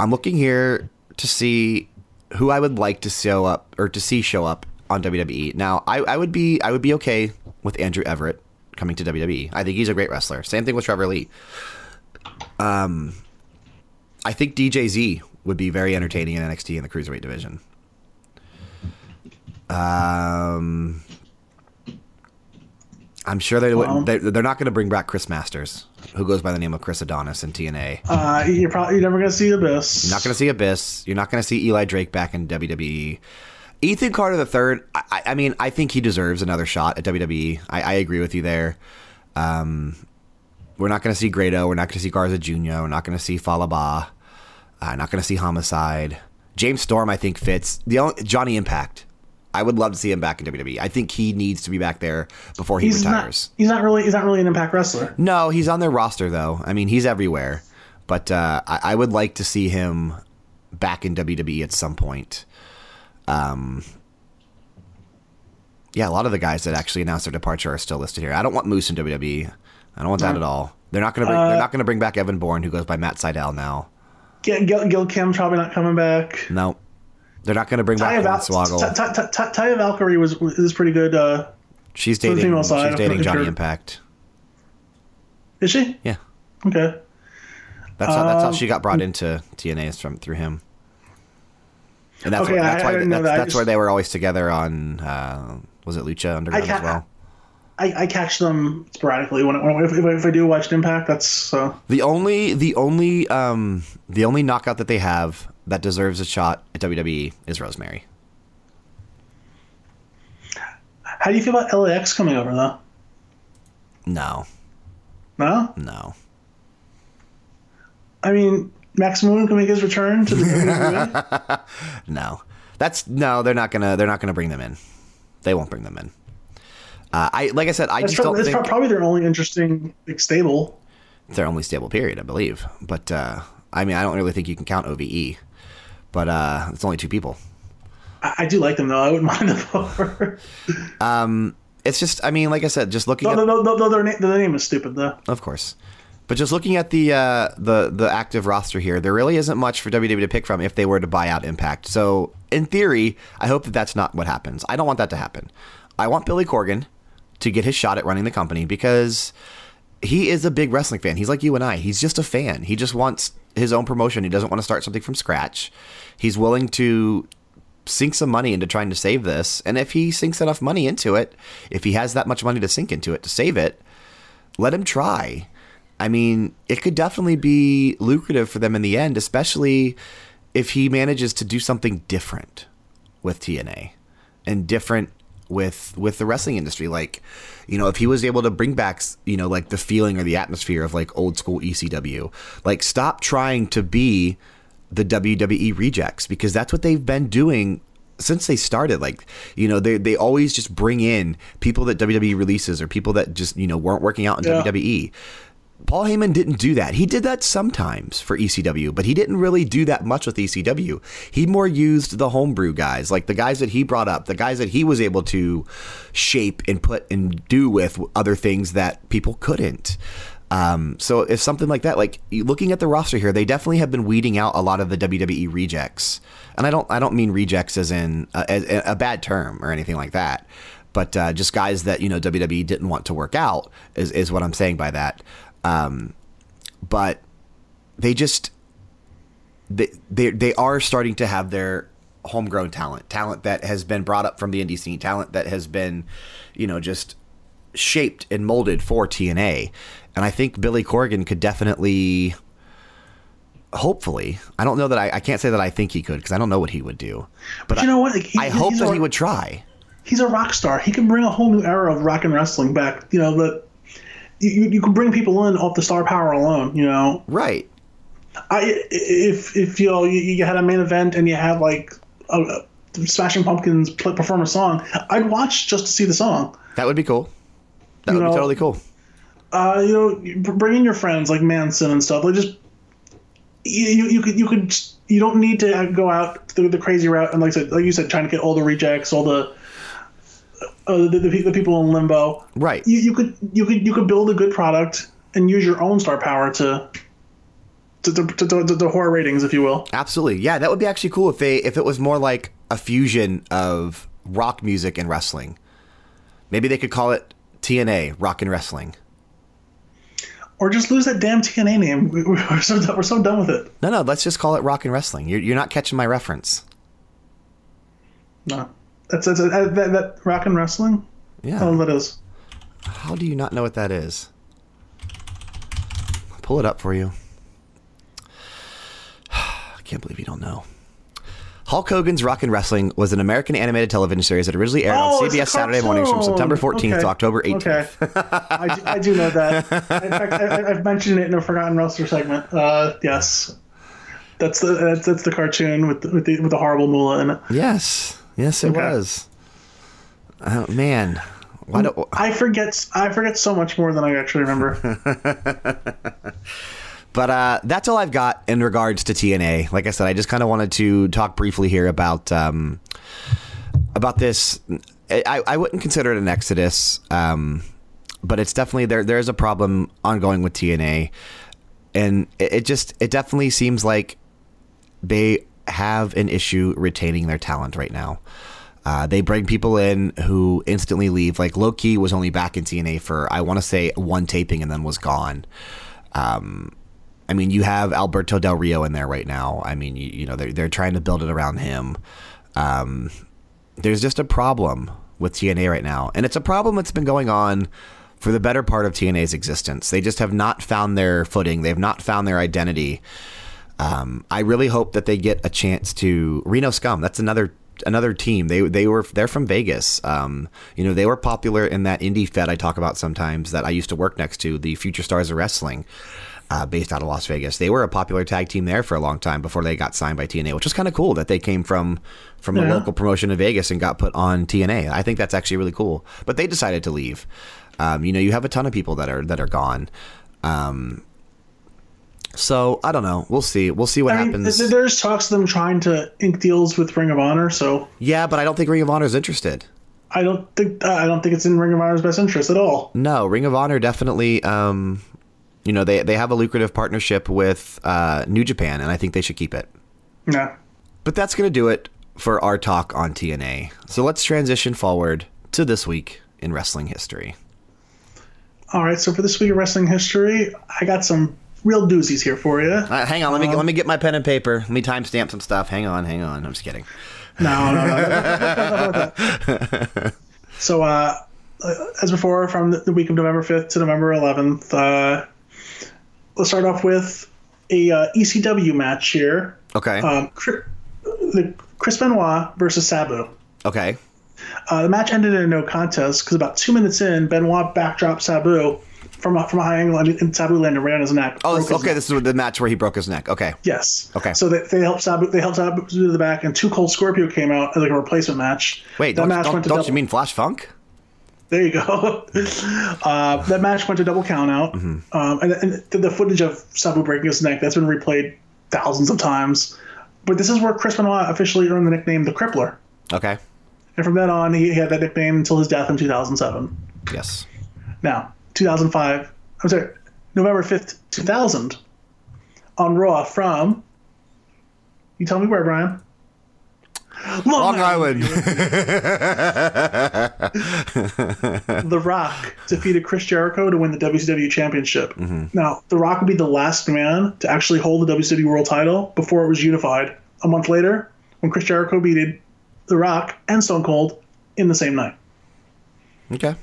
I'm looking here to see who I would like to show up or to see show up on WWE. Now I, I would be I would be okay with Andrew Everett coming to WWE. I think he's a great wrestler. Same thing with Trevor Lee. Um, I think DJZ would be very entertaining in NXT in the cruiserweight division. Um, I'm sure they Well-. They, they're not going to bring back Chris Masters, who goes by the name of Chris Adonis in TNA. Uh, you're probably you're never gonna see Abyss. You're not going to see Abyss. You're not going to see Eli Drake back in WWE. Ethan Carter III. I, I- I mean, I think he deserves another shot at WWE. I, I agree with you there. Um, we're not going to see Grado. We're not going to see Garza Jr. We're not going to see Fallah Bahh. Uh, not going to see Homicide. James Storm, I think fits. The only, Johnny Impact. I would love to see him back in WWE. I think he needs to be back there before he he's retires. not. He's not really. He's not really an Impact wrestler. No, he's on their roster though. I mean, he's everywhere. But uh, I, I would like to see him back in WWE at some point. Um, yeah, a lot of the guys that actually announced their departure are still listed here. I don't want Moose in WWE. I don't want that at all. They're not going to. Bring, they're not going to bring back Evan Bourne, who goes by Matt Sydal now. Gail, Gail, Gail Kim's probably not coming back. No, they're not going to bring Taya, back Hornswoggle. Taya Valkyrie was is pretty good. Uh, She's dating. female side, She's dating Johnny Impact. is she? Yeah, Okay. that's how, that's how Um, she got brought into TNA is from through him. And that's Okay, why, that's I- I why didn't that's, that. That's just- where they were always together on. Uh, was it Lucha Underground as well? I, I catch them sporadically when, when if, if, I do watch Impact. That's so. The only the only um the only knockout that they have that deserves a shot at WWE is Rosemary. How do you feel about LAX coming over though? No, No, no. I mean Max Moon can make his return to the WWE. No, that's no. They're not gonna. They're not gonna bring them in. They won't bring them in. Uh, I like I said. I That's, just pro- don't that's think pro- probably their only interesting like, stable. their only stable period. I believe, but uh, I mean, I don't really think you can count OVE. But uh, it's only two people. I, I do like them though. I wouldn't mind them over. It's just. I mean, like I said, just looking no, at no, no, no, their, na- their name is stupid though. Of course. But just looking at the uh, the the active roster here, there really isn't much for WWE to pick from if they were to buy out Impact. So in theory, I hope that that's not what happens. I don't want that to happen. I want Billy Corgan to get his shot at running the company because he is a big wrestling fan. He's like you and I. He's just a fan. He just wants his own promotion. He doesn't want to start something from scratch. He's willing to sink some money into trying to save this. And if he sinks enough money into it, if he has that much money to sink into it to save it, let him try. I mean, it could definitely be lucrative for them in the end, especially if he manages to do something different with TNA and different with with the wrestling industry. Like you know if he was able to bring back you know like the feeling or the atmosphere of like old school ECW like stop trying to be the WWE rejects because that's what they've been doing since they started. Like you know they they always just bring in people that WWE releases or people that just you know weren't working out in Yeah. WWE Paul Heyman didn't do that. He did that sometimes for ECW, but he didn't really do that much with ECW. He more used the homebrew guys, like the guys that he brought up, the guys that he was able to shape and put and do with other things that people couldn't. Um, so if something like that, like looking at the roster here, they definitely have been weeding out a lot of the WWE rejects, and I don't I don't mean rejects as in a, as a bad term or anything like that, but uh, just guys that you know WWE didn't want to work out is is what I'm saying by that. Um, but they just they, they they are starting to have their homegrown talent, talent that has been brought up from the indie scene, talent that has been, you know, just shaped and molded for TNA. And I think Billy Corgan could definitely, hopefully, I don't know that I, I can't say that I think he could because I don't know what he would do, but you know what? He- I, I hope that a- he would try. He's a rock star. He can bring a whole new era of rock and wrestling back. You know that you, you can bring people in off the star power alone. You know, Right. I if if you know you, had a main event and you had like a, a Smashing Pumpkins play, perform a song, I'd watch just to see the song. That would be cool. That You would know- be totally cool. Uh, you know, bring in your friends like Manson and stuff. Like just you, you, you could you could you don't need to go out through the crazy route and like I said, like you said, trying to get all the rejects, all the uh, the, the, the people in limbo. Right. You, you could you could you could build a good product and use your own star power to to to, to, to, to horror ratings, if you will. Absolutely. Yeah, that would be actually cool if they if it was more like a fusion of rock music and wrestling. Maybe they could call it TNA, rock and wrestling. Or just lose that damn TNA name. We- We're so done, we're so done with it. No, no, let's just call it rock and wrestling. You're, you're not catching my reference. No, that's, that's that, that, that rock and wrestling. Yeah. Oh, that is. How do you not know what that is? I'll pull it up for you. I can't believe you don't know. Hulk Hogan's Rock and Wrestling was an American animated television series that originally aired Oh, on CBS Saturday mornings from. September 14th Okay. to October 18th. Okay, I, do- I do know that. In fact, I, I've mentioned it in a Forgotten Wrestler segment. Uh, yes, that's the that's, that's the cartoon with the, with the with the horrible Moolah in it. Yes, yes, it Okay. was. Oh, man, why do I forget I forget so much more than I actually remember. But uh, that's all I've got in regards to TNA. Like I said, I just kind of wanted to talk briefly here about um, about this. I, I wouldn't consider it an exodus, um, but it's definitely there. There is a problem ongoing with TNA, and it, it just it definitely seems like they have an issue retaining their talent right now. Uh, they bring people in who instantly leave. Like Low Ki was only back in TNA for I want to say one taping and then was gone. Um, I mean, you have Alberto Del Rio in there right now. I mean, you, you know they're they're trying to build it around him. Um, there's just a problem with TNA right now, and it's a problem that's been going on for the better part of TNA's existence. They just have not found their footing. They've not found their identity. Um, I really hope that they get a chance to Reno Scum. That's another another team. They they were they're from Vegas. Um, you know they were popular in that indie fed I talk about sometimes that I used to work next to, the Future Stars of Wrestling, uh, based out of Las Vegas. They were a popular tag team there for a long time before they got signed by TNA, which was kind of cool that they came from from a local promotion in Vegas and got put on TNA. I think that's actually really cool. But they decided to leave. Um, you know, you have a ton of people that are that are gone. Um, so I don't know. We'll see. We'll see what I mean, happens. there's talks of them trying to ink deals with Ring of Honor, so yeah, but I don't think Ring of Honor is interested. I don't think uh, I don't think it's in Ring of Honor's best interest at all. No, Ring of Honor definitely. Um, you know, they they have a lucrative partnership with uh, New Japan, and I think they should keep it. No. But that's going to do it for our talk on TNA. So let's transition forward to this week in wrestling history. All right, so for this week of wrestling history, I got some real doozies here for you. Uh, hang on, let me let me get my pen and paper. Let me timestamp some stuff. Hang on, hang on. I'm just kidding. No, no, no. no. so, uh, uh, as before, from the, the week of November 5th to November 11th, uh, let's start off with a uh, ECW match here. Okay. Um, the Chris Benoit versus Sabu. okay. Uh, the match ended in a no contest because about two minutes in, Benoit backdropped Sabu from a, from a high angle, and, and Sabu landed right on his neck. Oh, this, okay. neck. This is the match where he broke his neck. Okay. Yes. Okay. So they, they helped Sabu. They helped Sabu to the back, and Two Cold Scorpio came out as like a replacement match. Wait, that don't, match don't, went to don't double, you mean Flash Funk? There you go. uh, that match went to double count out, Mm-hmm. um, and, and the, the footage of Sabu breaking his neck that's been replayed thousands of times. But this is where Chris Benoit officially earned the nickname the Crippler, Okay. and from then on, he had that nickname until his death in 2007. Yes. Now, 2005. I'm sorry, November 5th, 2000, on Raw from. You tell me where, Brian. Long Island. The Rock defeated Chris Jericho to win the WCW Championship. Mm-hmm. Now, The Rock would be the last man to actually hold the WCW World Title before it was unified. A month later, when Chris Jericho beat The Rock and Stone Cold in the same night. okay.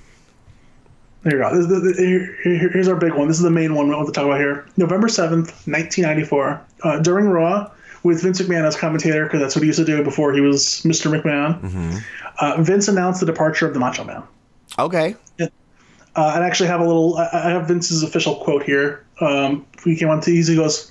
There you go. This, this, here- here- here's our big one. This is the main one we want to talk about here. November 7th, 1994. Uh, during Raw, with Vince McMahon as commentator, because that's what he used to do before he was Mr. McMahon, uh, Vince announced the departure of the Macho Man. Okay. Uh, and I actually have a little. I I have Vince's official quote here. Um, we came on to. He goes,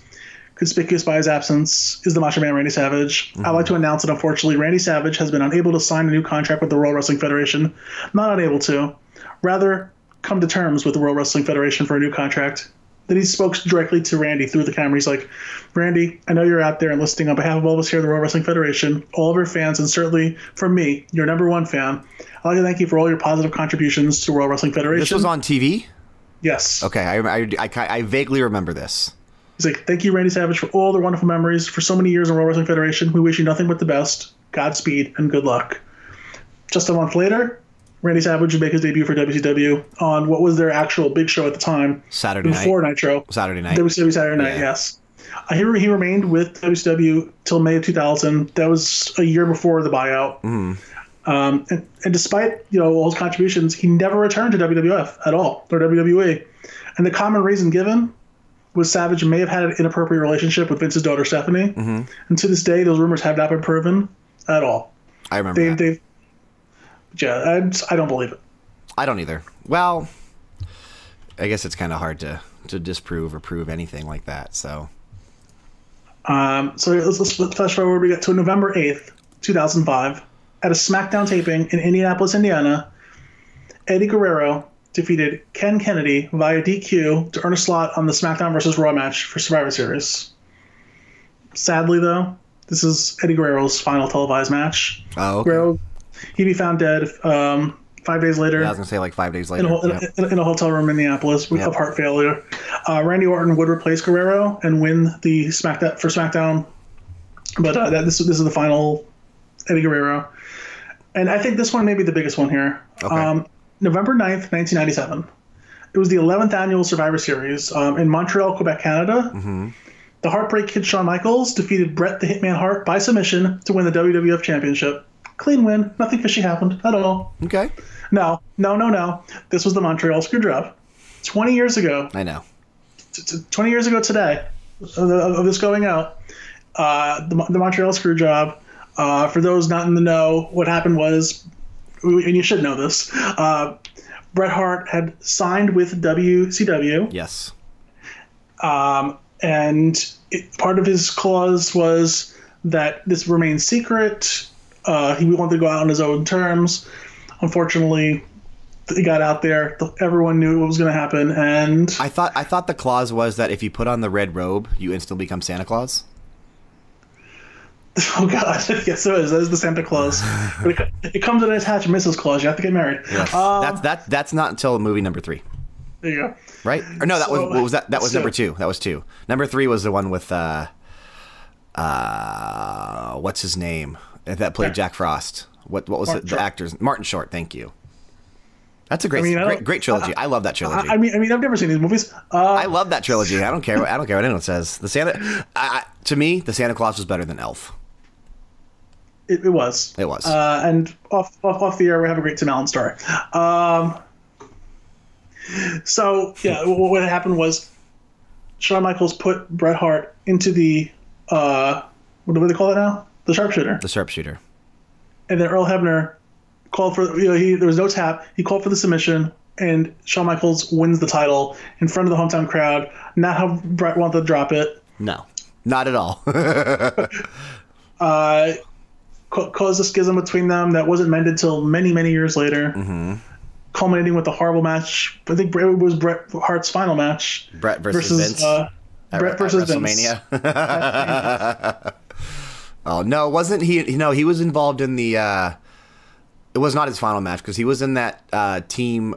"Conspicuous by his absence is the Macho Man Randy Savage. I'd like to announce that unfortunately Randy Savage has been unable to sign a new contract with the World Wrestling Federation. Not unable to, rather come to terms with the World Wrestling Federation for a new contract." Then he spoke directly to Randy through the camera. He's like, "Randy, I know you're out there enlisting on behalf of all of us here at the World Wrestling Federation, all of your fans, and certainly from me, your number one fan. I'd like to thank you for all your positive contributions to World Wrestling Federation." This was on TV. Yes. Okay. I, I, I, I vaguely remember this. He's like, thank you, Randy Savage, for all the wonderful memories for so many years in World Wrestling Federation. We wish you nothing but the best. Godspeed and good luck. Just a month later, Randy Savage would make his debut for WCW on what was their actual big show at the time, Saturday night. before Nitro. Saturday night. WCW Saturday Night, Yeah. yes. Uh, he, he remained with WCW till May of 2000. That was a year before the buyout. Mm-hmm. Um, and, and despite you know all his contributions, he never returned to WWF at all or WWE. And the common reason given was Savage may have had an inappropriate relationship with Vince's daughter Stephanie. Mm-hmm. And to this day, those rumors have not been proven at all. I remember. They, yeah, I, I don't believe it. I don't either. Well, I guess it's kind of hard to to disprove or prove anything like that. So Um, so let's, let's flash forward. We got to November 8th, 2005. At a SmackDown taping in Indianapolis, Indiana, Eddie Guerrero defeated Ken Kennedy via DQ to earn a slot on the SmackDown vs. Raw match for Survivor Series. Sadly, though, this is Eddie Guerrero's final televised match. oh, okay. Guerrero, he'd be found dead um, five days later Yeah, I was gonna say like five days in later. a, in, Yep. a, in a hotel room in Minneapolis with Yep. of heart failure. Uh, Randy Orton would replace Guerrero and win the SmackDown for SmackDown, but uh, that, this this is the final Eddie Guerrero, and I think this one may be the biggest one here. Okay. Um, November 9th, 1997. It was the 11th annual Survivor Series um, in Montreal, Quebec, Canada. Mm-hmm. The Heartbreak Kid Shawn Michaels defeated Bret the Hitman Hart by submission to win the WWF Championship. Clean win. Nothing fishy happened at all. Okay, No, no, no, no. This was the Montreal Screwjob. 20 years ago, I know. t- t- 20 years ago today, of, of this going out, uh, the, the Montreal Screwjob, uh, for those not in the know, what happened was, and you should know this, uh, Bret Hart had signed with WCW, Yes. um, and it, part of his clause was that this remains secret. Uh, he wanted to go out on his own terms. Unfortunately, it got out there. Everyone knew what was going to happen, and I thought I thought the clause was that if you put on the red robe, you instantly become Santa Claus. oh god, yes, there is. That is the Santa Claus. but it, it comes in an attached Mrs. Claus. You have to get married. Um, that's that. That's not until movie number three, there you go. right? Or no, that was So- what was that? That was so- number two. That was two. Number three was the one with uh, uh, what's his name that played Jack Frost? What what was Martin it? Short. The actors Martin Short. Thank you. That's a great, mean, I great, trilogy. I, love that trilogy. I, I mean, I mean, I've never seen these movies. Uh, I love that trilogy. I don't care. What, I don't care what anyone says. The Santa, I, I, to me, the Santa Claus was better than Elf. it, it was. It was. Uh, and off, off off the air, we have a great Tim Allen story. Um, so yeah, what what happened was Shawn Michaels put Bret Hart into the uh, what do they call it now? The sharpshooter. The sharpshooter. And then Earl Hebner called for you know he there was no tap. He called for the submission, and Shawn Michaels wins the title in front of the hometown crowd. Not how Bret wanted to drop it. No, not at all. uh, caused a schism between them that wasn't mended till many many years later. Mm-hmm. Culminating with a horrible match. I think it was Bret Hart's final match. Bret versus, versus Vince. Uh, Bret versus WrestleMania. oh no, wasn't he? You know, he was involved in the. Uh, it was not his final match because he was in that uh, team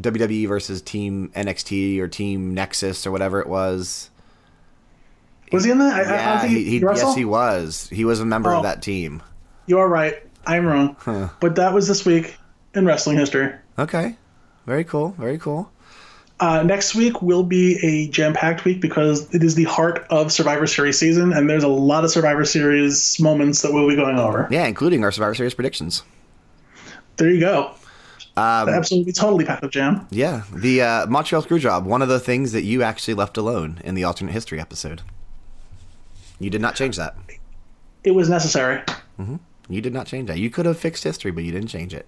WWE versus Team NXT or Team Nexus or whatever it was. Was he in that? Yeah, I, I he, he, yes, he was. He was a member oh, of that team. You are right. I'm wrong. Huh. But that was this week in wrestling history. Okay. Very cool. Very cool. Uh, next week will be a jam-packed week because it is the heart of Survivor Series season, and there's a lot of Survivor Series moments that we'll be going over. Yeah, including our Survivor Series predictions. There you go. Um, absolutely, totally packed of jam. Yeah, the uh, Montreal Screwjob. One of the things that you actually left alone in the alternate history episode. You did not change that. It was necessary. Mm-hmm. You did not change that. You could have fixed history, but you didn't change it.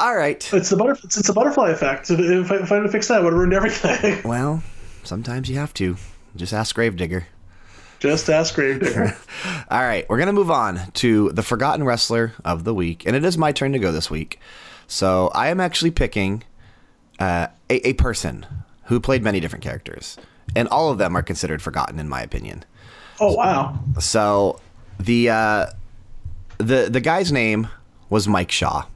All right. It's the butterfly. It's, it's the butterfly effect. If, I, if I had to fix that, would have ruined everything. Well, sometimes you have to. Just ask Gravedigger. Just ask Gravedigger. All right, we're gonna move on to the forgotten wrestler of the week, and it is my turn to go this week. So I am actually picking uh, a, a person who played many different characters, and all of them are considered forgotten in my opinion. Oh wow! So the uh, the the guy's name was Mike Shaw.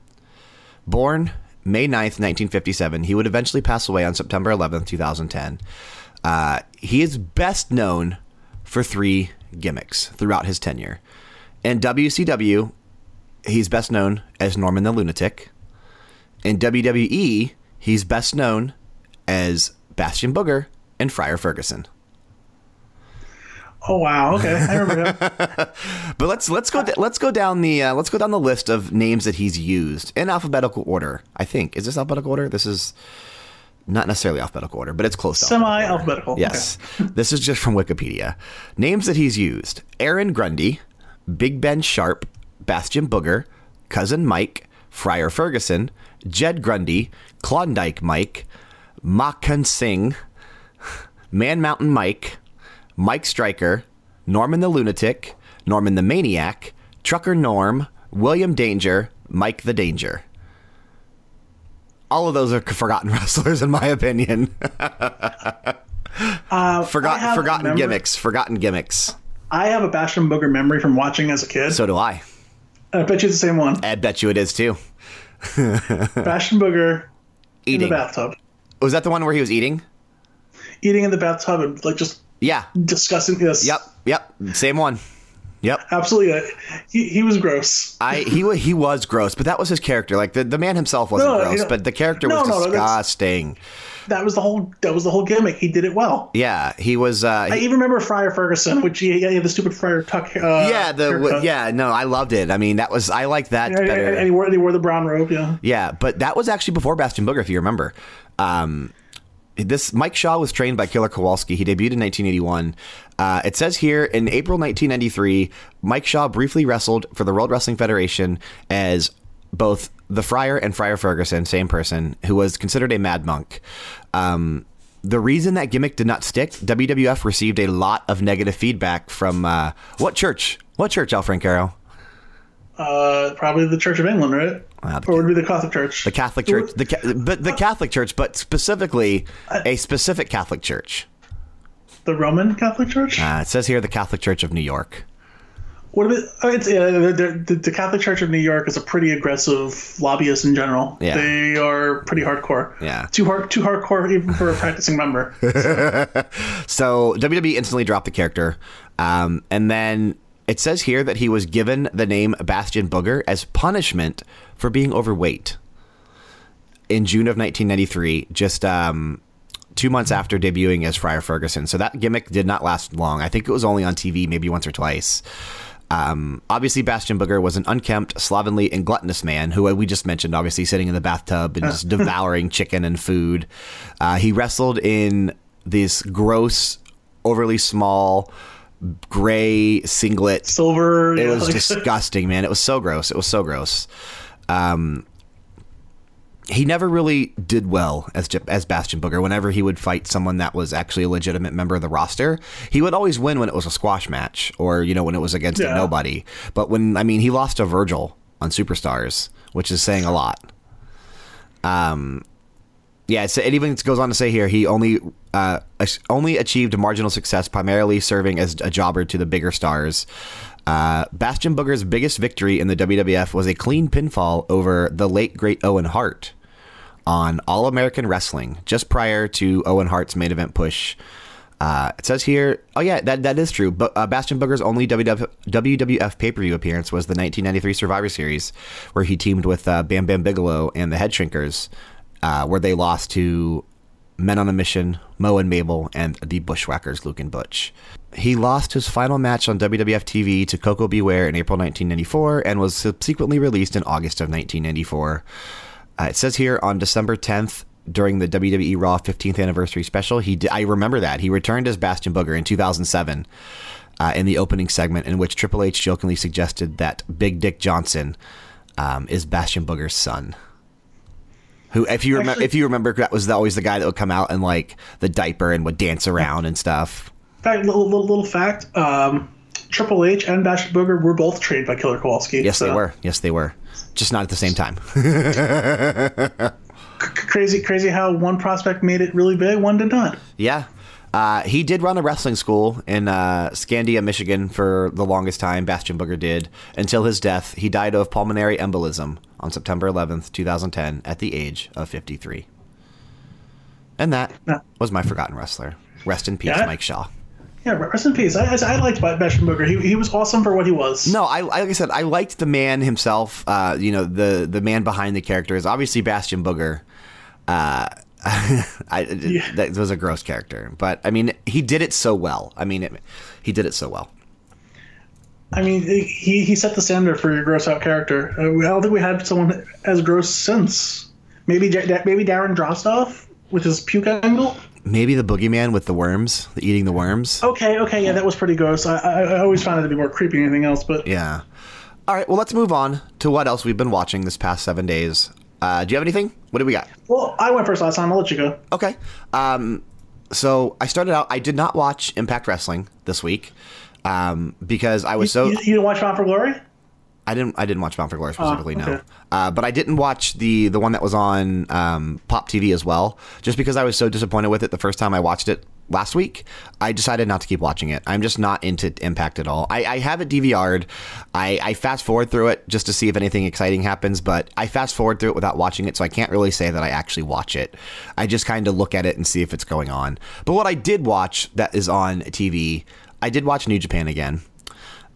Born May 9th, 1957, he would eventually pass away on September 11th, 2010. Uh, he is best known for three gimmicks throughout his tenure. In WCW, he's best known as Norman the Lunatic. In WWE, he's best known as Bastion Booger and Friar Ferguson. Oh wow! Okay, I remember him. but let's let's go let's go down the uh, let's go down the list of names that he's used in alphabetical order. I think is this alphabetical order? This is not necessarily alphabetical order, but it's close. to Semi alphabetical. Yes, okay. this is just from Wikipedia. Names that he's used: Aaron Grundy, Big Ben Sharp, Bastion Booger, Cousin Mike, Friar Ferguson, Jed Grundy, Klondike Mike, Makhan Singh, Man Mountain Mike. Mike Striker, Norman the Lunatic, Norman the Maniac, Trucker Norm, William Danger, Mike the Danger. All of those are forgotten wrestlers, in my opinion. uh, Forgot, forgotten gimmicks. Forgotten gimmicks. I have a Bastion Booger memory from watching as a kid. So do I. I bet you it's the same one. I bet you it is too. Bastion Booger eating. in the bathtub. Was that the one where he was eating? Eating in the bathtub and like just yeah. Discussing this. Yep. Yep. Same one. Yep. Absolutely. He, he was gross. I he he was gross, but that was his character. Like the, the man himself wasn't no, gross, you know, but the character no, was no, disgusting. That was the whole that was the whole gimmick. He did it well. Yeah, he was. Uh, I even remember Friar Ferguson, which he, yeah, the stupid Friar Tuck. Uh, yeah, the haircut. yeah, no, I loved it. I mean, that was I like that yeah, better. And he wore, he wore the brown robe. Yeah. Yeah, but that was actually before Bastion Booger, if you remember. Um, this Mike Shaw was trained by Killer Kowalski. He debuted in 1981. Uh, it says here in April 1993, Mike Shaw briefly wrestled for the World Wrestling Federation as both the Friar and Friar Ferguson, same person, who was considered a mad monk. Um, the reason that gimmick did not stick, WWF received a lot of negative feedback from uh, what church? What church, Al Francaro? Uh, probably the Church of England, right? or would it be the Catholic Church? The Catholic Church, the but the Catholic Church, but specifically a specific Catholic Church. The Roman Catholic Church. Uh, it says here the Catholic Church of New York. What it? Oh, it's uh, the, the, the, Catholic Church of New York is a pretty aggressive lobbyist in general. Yeah. They are pretty hardcore. Yeah. Too hard, too hardcore even for a practicing member. So. so WWE instantly dropped the character, um, and then it says here that he was given the name Bastion Booger as punishment for being overweight in June of 1993, just um, two months after debuting as Friar Ferguson. So that gimmick did not last long. I think it was only on TV maybe once or twice. Um, obviously, Bastion Booger was an unkempt, slovenly, and gluttonous man who we just mentioned, obviously sitting in the bathtub and just devouring chicken and food. Uh, he wrestled in this gross, overly small, gray singlet. Silver. It yeah, was disgusting, man. It was so gross. It was so gross. Um, he never really did well as as Bastion Booger. Whenever he would fight someone that was actually a legitimate member of the roster, he would always win when it was a squash match or you know when it was against a Yeah. nobody. But when I mean he lost to Virgil on Superstars, which is saying a lot. Um, yeah, it even goes on to say here he only uh, only achieved marginal success, primarily serving as a jobber to the bigger stars. Uh, Bastion Booger's biggest victory in the WWF was a clean pinfall over the late great Owen Hart on All American Wrestling, just prior to Owen Hart's main event push. Uh, it says here, oh yeah, that that is true. But uh, Bastion Booger's only WWF, WWF pay per view appearance was the 1993 Survivor Series, where he teamed with uh, Bam Bam Bigelow and the Head Shrinkers, uh, where they lost to Men on a Mission, Mo and Mabel, and the Bushwhackers, Luke and Butch. He lost his final match on WWF TV to Koko B. Ware in April 1994 and was subsequently released in August of 1994. Uh, it says here on December 10th during the WWE Raw 15th anniversary special, he I remember that he returned as Bastion Booger in 2007 uh, in the opening segment, in which Triple H jokingly suggested that Big Dick Johnson um, is Bastion Booger's son. Who, if you remember, if you remember, that was always the guy that would come out in like the diaper and would dance around and stuff. fact, little, little, little fact. Um, Triple H and Bastion Booger were both trained by Killer Kowalski. Yes, they were. Yes, they were. Just not at the same time. Crazy, crazy how one prospect made it really big, one did not. Yeah. Uh, he did run a wrestling school in uh, Skandia, Michigan for the longest time. Bastion Booger did until his death. He died of pulmonary embolism on September 11th, 2010, at the age of 53. And that was my forgotten wrestler. Rest in peace, Yeah. Mike Shaw. Yeah, rest in peace. I, I, I liked Bastion Booger. He, he was awesome for what he was. No, I like I said, I liked the man himself. Uh, you know, the the man behind the character is Obviously, Bastion Booger. Uh, I, that was a gross character, but I mean, he did it so well. I mean, it, he did it so well. I mean, he, he set the standard for your gross out character. Uh, I don't think we had someone as gross since. Maybe maybe Darren Drozdov with his puke angle. Maybe the boogeyman with the worms, the eating the worms. Okay, okay, yeah, that was pretty gross. I, I, I always found it to be more creepy than anything else, but Yeah. All right. Well, let's move on to what else we've been watching this past seven days. Uh, do you have anything? What do we got? well, I went first last time. I'll let you go. Okay. Um, so I started out. I did not watch Impact Wrestling this week um, because I was so you, you didn't watch Bound for Glory? I didn't. I didn't watch Bound for Glory specifically. No, okay. uh, but I didn't watch the the one that was on um, Pop TV as well, just because I was so disappointed with it the first time I watched it last week. I decided not to keep watching it. I'm just not into Impact at all. I, I have it DVR'd. I, I fast forward through it just to see if anything exciting happens, but I fast forward through it without watching it, so I can't really say that I actually watch it. I just kind of look at it and see if it's going on. But what I did watch that is on TV, I did watch New Japan again.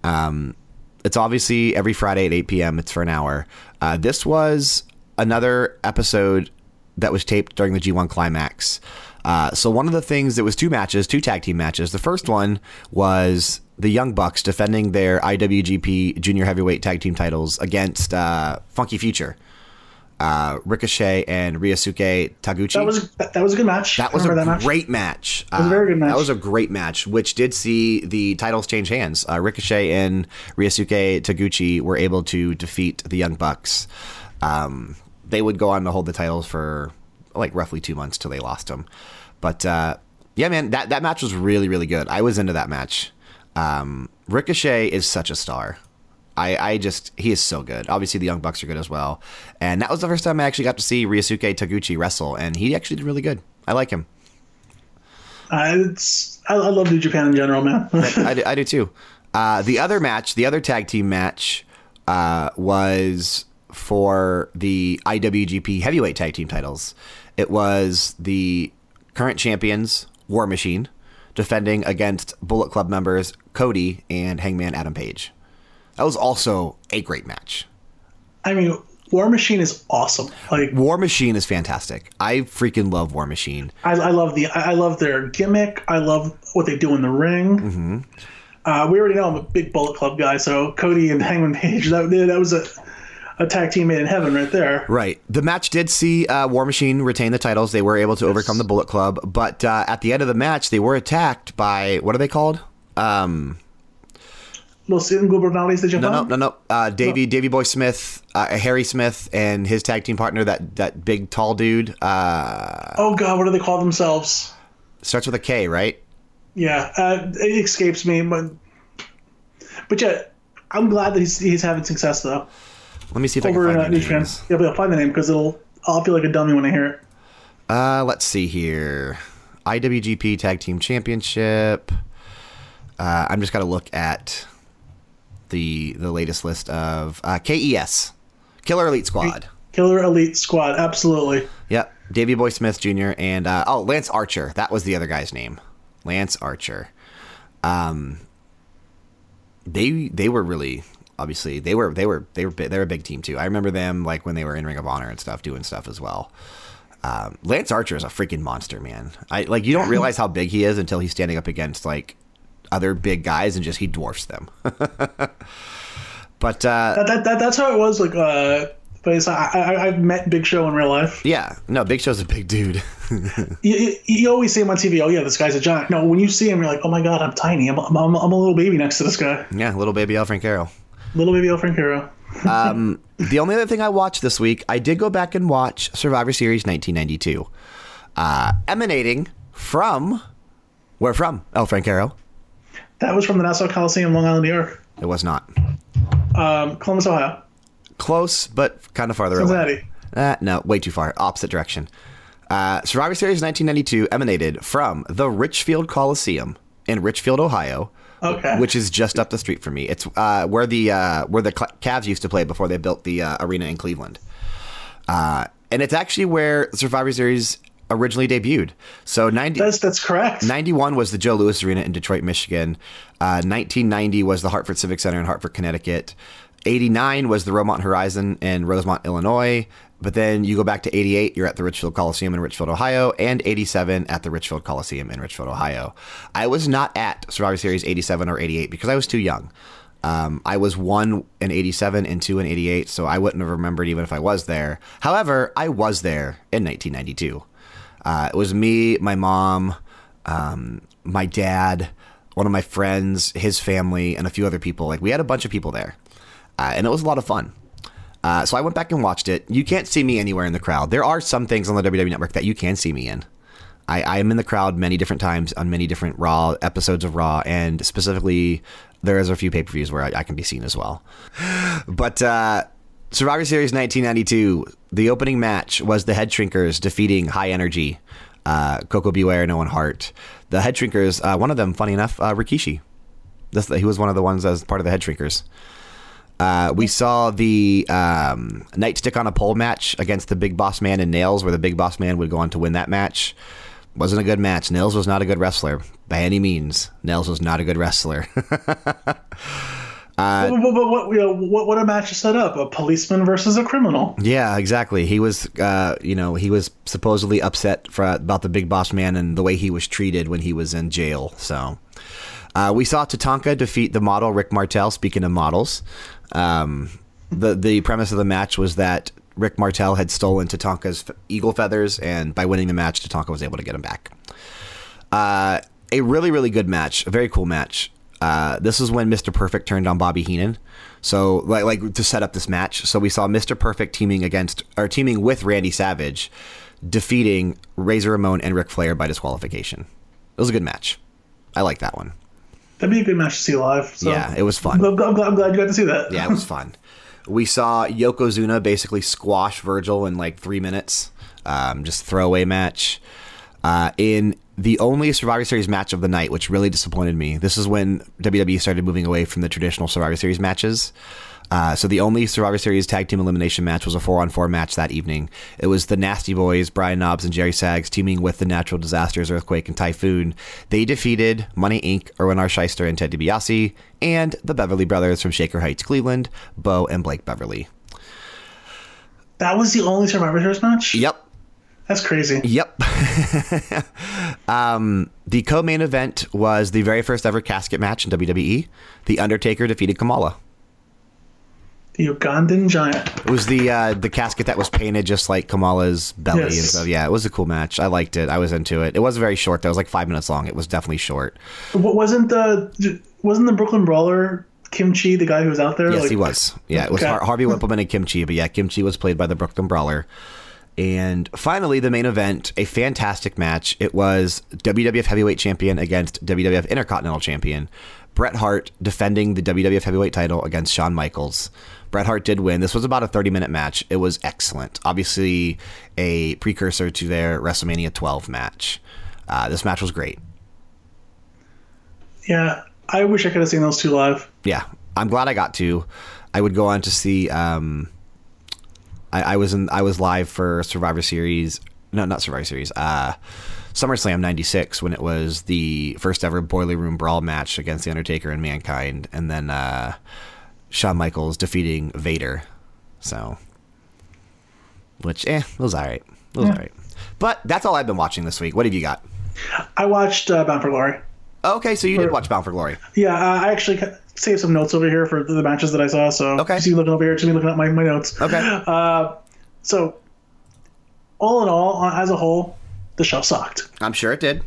Um, it's obviously every Friday at 8 p.m. It's for an hour. Uh, this was another episode that was taped during the G1 Climax. Uh, so one of the things that was two matches, two tag team matches. The first one was the Young Bucks defending their IWGP Junior Heavyweight Tag Team titles against uh, Funky Future, uh, Ricochet and Ryosuke Taguchi. That was that, that was a good match. That I was a that match. great match. was a very good match. That was a great match, which did see the titles change hands. Uh, Ricochet and Ryosuke Taguchi were able to defeat the Young Bucks. Um, they would go on to hold the titles for like roughly two months till they lost them. But uh, yeah, man, that that match was really really good. I was into that match. Um, Ricochet is such a star. I, I just he is so good. Obviously, the Young Bucks are good as well, and that was the first time I actually got to see Ryosuke Taguchi wrestle, and he actually did really good. I like him. Uh, it's I, I love New Japan in general, man. I, do, I do too. Uh, the other match, the other tag team match, uh, was for the IWGP Heavyweight Tag Team titles. It was the current champions, War Machine, defending against Bullet Club members Cody and Hangman Adam Page. That was also a great match. I mean, War Machine is awesome. Like War Machine is fantastic. I freaking love War Machine. I, I love the I love their gimmick. I love what they do in the ring. Mm-hmm. Uh, we already know I'm a big Bullet Club guy, so Cody and Hangman Page. That that was a a tag team made in heaven right there. Right. The match did see uh, War Machine retain the titles. They were able to overcome the Bullet Club, but uh, at the end of the match, they were attacked by what are they called? Um, Los Ingobernables de Japan. no, no, no, no. Uh, Davy, Davy Boy Smith, uh, Harry Smith, and his tag team partner, that that big tall dude, uh, Oh god, what do they call themselves? starts with a K, right? Yeah, uh, it escapes me, but but yeah, I'm glad that he's he's having success though. Let me see if I can uh, find New the names. Yeah, but I'll find the name because it'll I'll feel like a dummy when I hear it. Uh, let's see here. IWGP Tag Team Championship. Uh, I'm just gonna look at the the latest list of uh, KES, Killer Elite Squad. Killer Elite Squad, absolutely. Yep, Davy Boy Smith Jr. and uh, oh Lance Archer. That was the other guy's name, Lance Archer. Um, they they were really obviously they were they were they were bi- they're a big team too. I remember them like when they were in Ring of Honor and stuff, doing stuff as well. Um, Lance Archer is a freaking monster, man. I like you don't realize how big he is until he's standing up against like other big guys and just he dwarfs them. but uh, That, that, that that's how it was. Like, uh, but I, I I've met Big Show in real life. yeah, no, Big Show's a big dude. You, you, always see him on TV. Oh yeah, this guy's a giant. No, when you see him, you're like, oh my god, I'm tiny. I'm I'm, I'm, a little baby next to this guy. yeah, little baby El Francaro. Little baby El Francaro. Um, the only other thing I watched this week, I did go back and watch Survivor Series 1992, uh, emanating from where from El Francaro. That was from the Nassau Coliseum, Long Island, New York. It was not Um, Columbus, Ohio. close, but kind of farther away. Cincinnati. Uh, no, way too far. Opposite direction. Uh, Survivor Series 1992 emanated from the Richfield Coliseum in Richfield, Ohio, Okay. which is just up the street from me. It's uh, where the uh, where the Cavs used to play before they built the uh, arena in Cleveland. Uh, and it's actually where Survivor Series originally debuted. So 90, That's that's correct. 91 was the Joe Louis Arena in Detroit, Michigan. Uh, 1990 was the Hartford Civic Center in Hartford, Connecticut. 89 was the Rosemont Horizon in Rosemont, Illinois. But then you go back to 88, you're at the Richfield Coliseum in Richfield, Ohio, and 87 at the Richfield Coliseum in Richfield, Ohio. I was not at Survivor Series 87 or 88 because I was too young. Um, I was one in 87 and two in 88, so I wouldn't have remembered even if I was there. However, I was there in 1992. Uh, it was me, my mom, um, my dad, one of my friends, his family, and a few other people. Like we had a bunch of people there, uh, and it was a lot of fun. Uh, so I went back and watched it. You can't see me anywhere in the crowd. There are some things on the WWE Network that you can see me in. I, I am in the crowd many different times on many different Raw episodes of Raw, and specifically, there is a few pay per views where I, I can be seen as well. But uh, Survivor Series 1992, the opening match was the Head Shrinkers defeating High Energy, uh, Koko B. Ware, and Owen Hart. The Head Shrinkers, uh, one of them, funny enough, uh, Rikishi. This, he was one of the ones as part of the Head Shrinkers. Uh, we saw the um, Nightstick on a pole match against the Big Boss Man and Nails, where the Big Boss Man would go on to win that match. Wasn't a good match. Nails was not a good wrestler by any means. Nails was not a good wrestler. but, but, but what, you know, what what a match is set up? A policeman versus a criminal. yeah, exactly. He was, uh, you know, he was supposedly upset for, about the Big Boss Man and the way he was treated when he was in jail. So uh, we saw Tatanka defeat the model Rick Martel. Speaking of models, um, the the premise of the match was that Rick Martel had stolen Tatanka's eagle feathers, and by winning the match, Tatanka was able to get him back. Uh, a really, really good match, a very cool match. Uh, this is when Mr. Perfect turned on Bobby Heenan. So, like, like to set up this match. So we saw Mr. Perfect teaming against or teaming with Randy Savage, defeating Razor Ramon and Ric Flair by disqualification. It was a good match. I like that one. That'd be a good match to see live. So. Yeah, it was fun. I'm, glad- I'm glad, you got to see that. Yeah, it was fun. We saw Yokozuna basically squash Virgil in like three minutes. Um, just throwaway match. Uh, in the only Survivor Series match of the night, which really disappointed me. This is when WWE started moving away from the traditional Survivor Series matches. Uh, so the only Survivor Series tag team elimination match was a four-on-four match that evening. It was the Nasty Boys, Brian Knobbs and Jerry Sags teaming with the Natural Disasters, Earthquake and Typhoon. They defeated Money Inc., Irwin R. Schyster and Ted DiBiase, and the Beverly Brothers from Shaker Heights, Cleveland, Bo and Blake Beverly. That was the only Survivor Series match. Yep, That's crazy. Yep. um, the co-main event was the very first ever casket match in WWE. The Undertaker defeated Kamala. The Ugandan Giant. It was the uh, the casket that was painted just like Kamala's belly and Yes. stuff. Yeah, it was a cool match. I liked it. I was into it. It was very short. though. It was like five minutes long. It was definitely short. What wasn't the wasn't the Brooklyn Brawler Kim Chee the guy who was out there? Yes, Like, he was. Yeah, it was Okay. Har- Harvey Whippleman and Kim Chee, but yeah, Kim Chee was played by the Brooklyn Brawler. And finally, the main event, a fantastic match. It was WWF Heavyweight Champion against WWF Intercontinental Champion. Bret Hart defending the WWF Heavyweight title against Shawn Michaels. Bret Hart did win. This was about a 30 minute match. It was excellent. Obviously, a precursor to their WrestleMania 12 match. Uh, this match was great. Yeah, I wish I could have seen those two live. yeah, I'm glad I got to. I would go on to see. Um, I, I was in. I was live for Survivor Series. No, not Survivor Series. Uh, SummerSlam '96 when it was the first ever Boiler Room Brawl match against the Undertaker and Mankind, and then uh, Shawn Michaels defeating Vader. So, which eh, it was all right. It was Yeah. all right. But that's all I've been watching this week. What have you got? I watched uh, Bound for Glory. Okay, so you did watch Bound for Glory. Yeah, uh, I actually saved some notes over here for the matches that I saw. So Okay. you see me looking over here, to me looking at my, my notes. Okay. Uh, so all in all, uh, as a whole, the show sucked. I'm sure it did.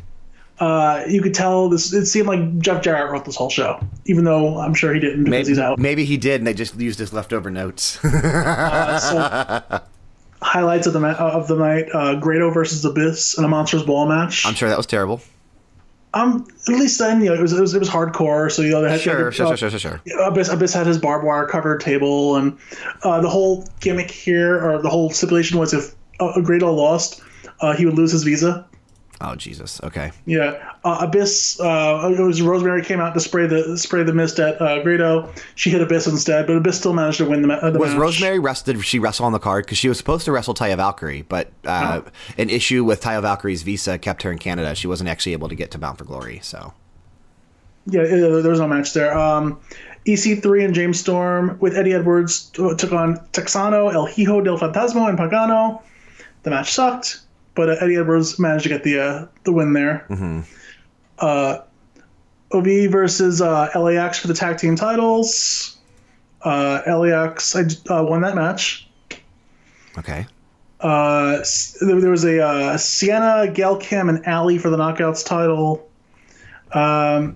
Uh, you could tell this. It seemed like Jeff Jarrett wrote this whole show, even though I'm sure he didn't because Maybe, he's out. maybe he did, and they just used his leftover notes. So, highlights of the ma- of the night: uh, Grado versus Abyss in a Monsters Ball match. I'm sure that was terrible. Um, at least then, you know, it was it was, it was hardcore. So you know, they had Sure, sure, uh, sure, sure, sure, sure. Abyss, Abyss had his barbed wire covered table, and uh, the whole gimmick here, or the whole stipulation was if uh, Grado lost, uh, he would lose his visa. Oh Jesus. Okay. Yeah, uh, Abyss. Uh, it was Rosemary came out to spray the spray the mist at uh, Grado. She hit Abyss instead, but Abyss still managed to win the, ma- the Was match. Rosemary wrestled? Did she wrestle on the card? Because she was supposed to wrestle Taya Valkyrie, but uh, an issue with Taya Valkyrie's visa kept her in Canada. She wasn't actually able to get to Bound for Glory. So Yeah, there was no match there. Um, EC3 and James Storm with Eddie Edwards took on Texano, El Hijo del Fantasma, and Pagano. The match sucked, but uh, Eddie Edwards managed to get the uh, the win there. Uh, OB versus uh, LAX for the tag team titles. Uh, LAX I, uh, won that match. okay. Uh, there, there was a uh, Sienna, Gail Kim, and Allie for the Knockouts title. Um,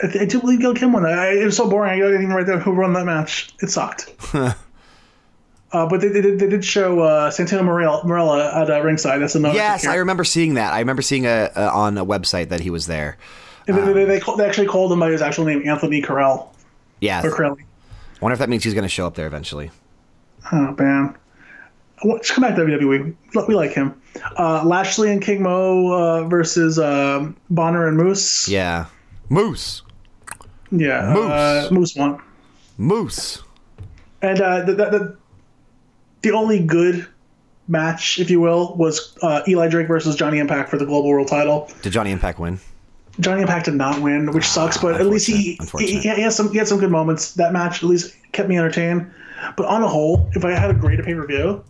I, th- I do believe Gail Kim won that. I, it was so boring. I didn't even write down who won that match. It sucked. uh, but they, they, did, they did show uh, Santino Marella, Marella at uh, ringside. That's another. Yes, I remember seeing that. I remember seeing a, a on a website that he was there. And they, they, they, call- they actually called him by his actual name, Anthony Carell Yeah. or Corelli. Wonder if that means he's going to show up there eventually. Oh man. Just come back to WWE. We- We like him. Uh, Lashley and King Mo uh, versus um Bonnar and Moose. Yeah. Moose. Yeah, Moose. Uh, Moose won. Moose. And uh, the, the, the, the only good match, if you will, was uh, Eli Drake versus Johnny Impact for the Global World title. Did Johnny Impact win? Johnny Impact did not win, which sucks, but at least he, he, he, has some, he had some good moments. That match at least kept me entertained. But on a whole, if I had a grade of pay per view,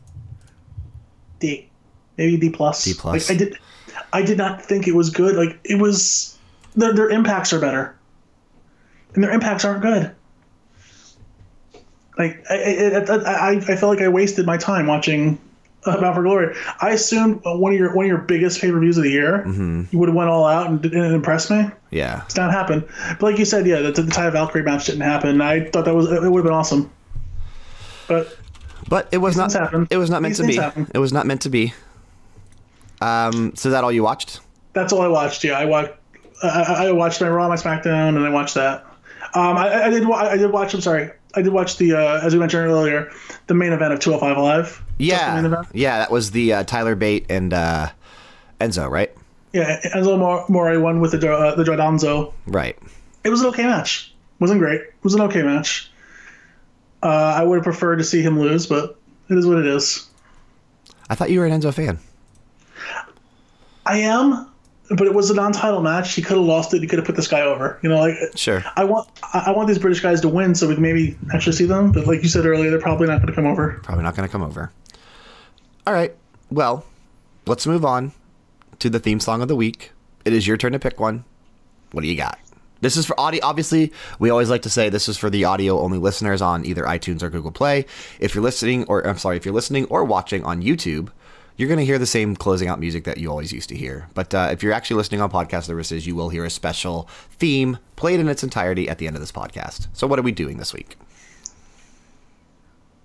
D, maybe D plus. D plus. Like I did, I did not think it was good. Like it was, their their impacts are better, and their impacts aren't good. Like I, I, I, I felt like I wasted my time watching uh, Bound for Glory. I assumed one of your one of your biggest pay per views of the year, Mm-hmm. you would have went all out and didn't impress me. Yeah. It's not happened. But like you said, yeah, the, the Ty Valkyrie match didn't happen. I thought that was it would have been awesome. But But it was not. things happen. It was not meant These to be. happen. It was not meant to be. Um. So is that all you watched? that's all I watched. Yeah, I watched. I, I I watched my Raw, my SmackDown, and I watched that. Um, I, I did. I did watch. I'm sorry. I did watch the uh, as we mentioned earlier, the main event of 205 Live. Just the main Yeah. Yeah. That was the uh, Tyler Bate and uh, Enzo, right? Yeah, Enzo Mor- More won with the uh, the Jordanzo. Right. It was an okay match. wasn't great. It was an okay match. Uh, I would have preferred to see him lose, but it is what it is. I thought you were an Enzo fan. I am, but it was a non-title match. He could have lost it. He could have put this guy over. You know, like Sure. I want I want these British guys to win so we can maybe actually see them. But like you said earlier, they're probably not going to come over. Probably not going to come over. All right. Well, let's move on to the theme song of the week. It is your turn to pick one. What do you got? This is for audio. Obviously, we always like to say this is for the audio only listeners on either iTunes or Google Play. If you're listening, or I'm sorry, if you're listening or watching on YouTube, you're going to hear the same closing out music that you always used to hear. But uh, if you're actually listening on podcast services, you will hear a special theme played in its entirety at the end of this podcast. So, what are we doing this week?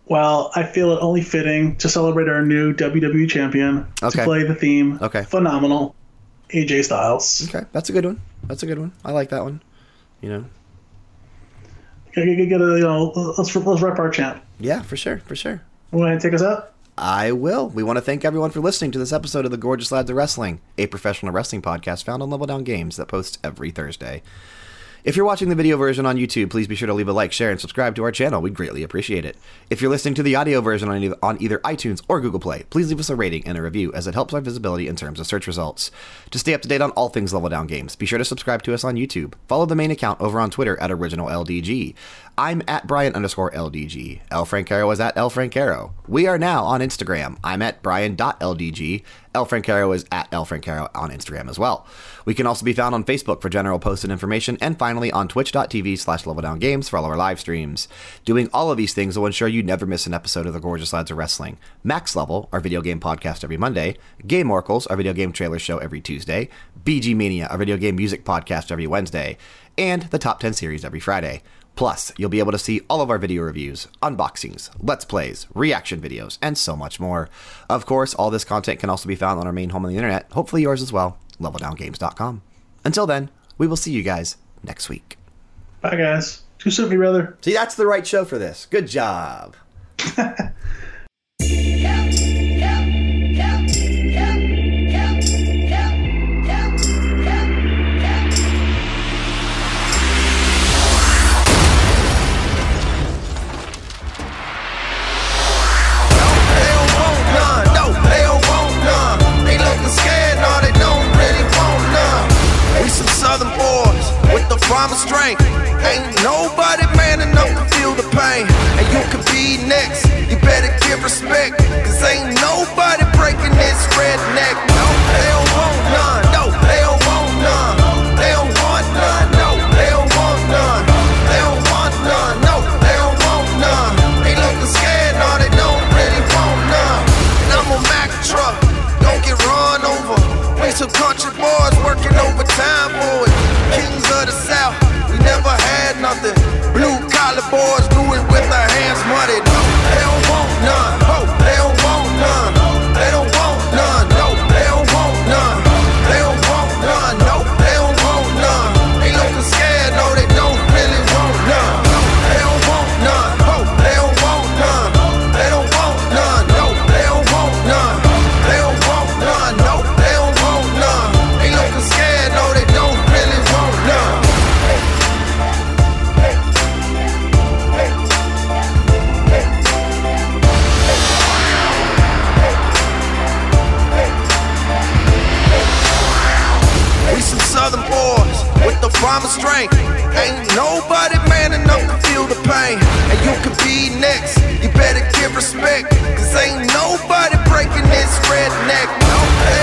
Well, I feel it only fitting to celebrate our new WWE champion Okay. to play the theme. Okay. Phenomenal. AJ Styles. Okay, that's a good one. That's a good one. I like that one. You know, Get, a, you know, let's, let's rep our champ. yeah, for sure, for sure. Want to take us out? I will. We want to thank everyone for listening to this episode of the Gorgeous Lads of Wrestling, a professional wrestling podcast found on Level Down Games that posts every Thursday. If you're watching the video version on YouTube, please be sure to leave a like, share, and subscribe to our channel. We'd greatly appreciate it. If you're listening to the audio version on either, iTunes or Google Play, please leave us a rating and a review as it helps our visibility in terms of search results. To stay up to date on all things Level Down Games, be sure to subscribe to us on YouTube. Follow the main account over on Twitter at OriginalLDG. I'm at Brian underscore LDG. El Francaro is at El Francaro. We are now on Instagram. I'm at Brian.LDG. El Francaro is at El Francaro on Instagram as well. We can also be found on Facebook for general posts and information, and finally on twitch.tv slash level down games for all our live streams. Doing all of these things will ensure you never miss an episode of the Gorgeous Lads of Wrestling. Max Level, our video game podcast every Monday. Game Oracles, our video game trailer show every Tuesday. BG Mania, our video game music podcast every Wednesday. And the Top 10 series every Friday. Plus, you'll be able to see all of our video reviews, unboxings, let's plays, reaction videos, and so much more. Of course, all this content can also be found on our main home on the internet, hopefully yours as well, leveldowngames.com. Until then, we will see you guys next week. Bye, guys. Too soon, me brother. See, that's the right show for this. Good job. the strength. Ain't nobody man enough to feel the pain. And you could be next. You better give respect. Cause ain't nobody breaking this redneck. No, they don't want none. No, they don't want none. They don't want none. No, they don't want none. They don't want none. No, they don't want none. They looking scared, no, they don't really want none. And I'm a Mack truck, don't get run over. We some country boys working overtime, boys. Kings of the South, promise strength. Ain't nobody man enough to feel the pain. And you could be next. You better give respect. Cause ain't nobody breaking this redneck. No, they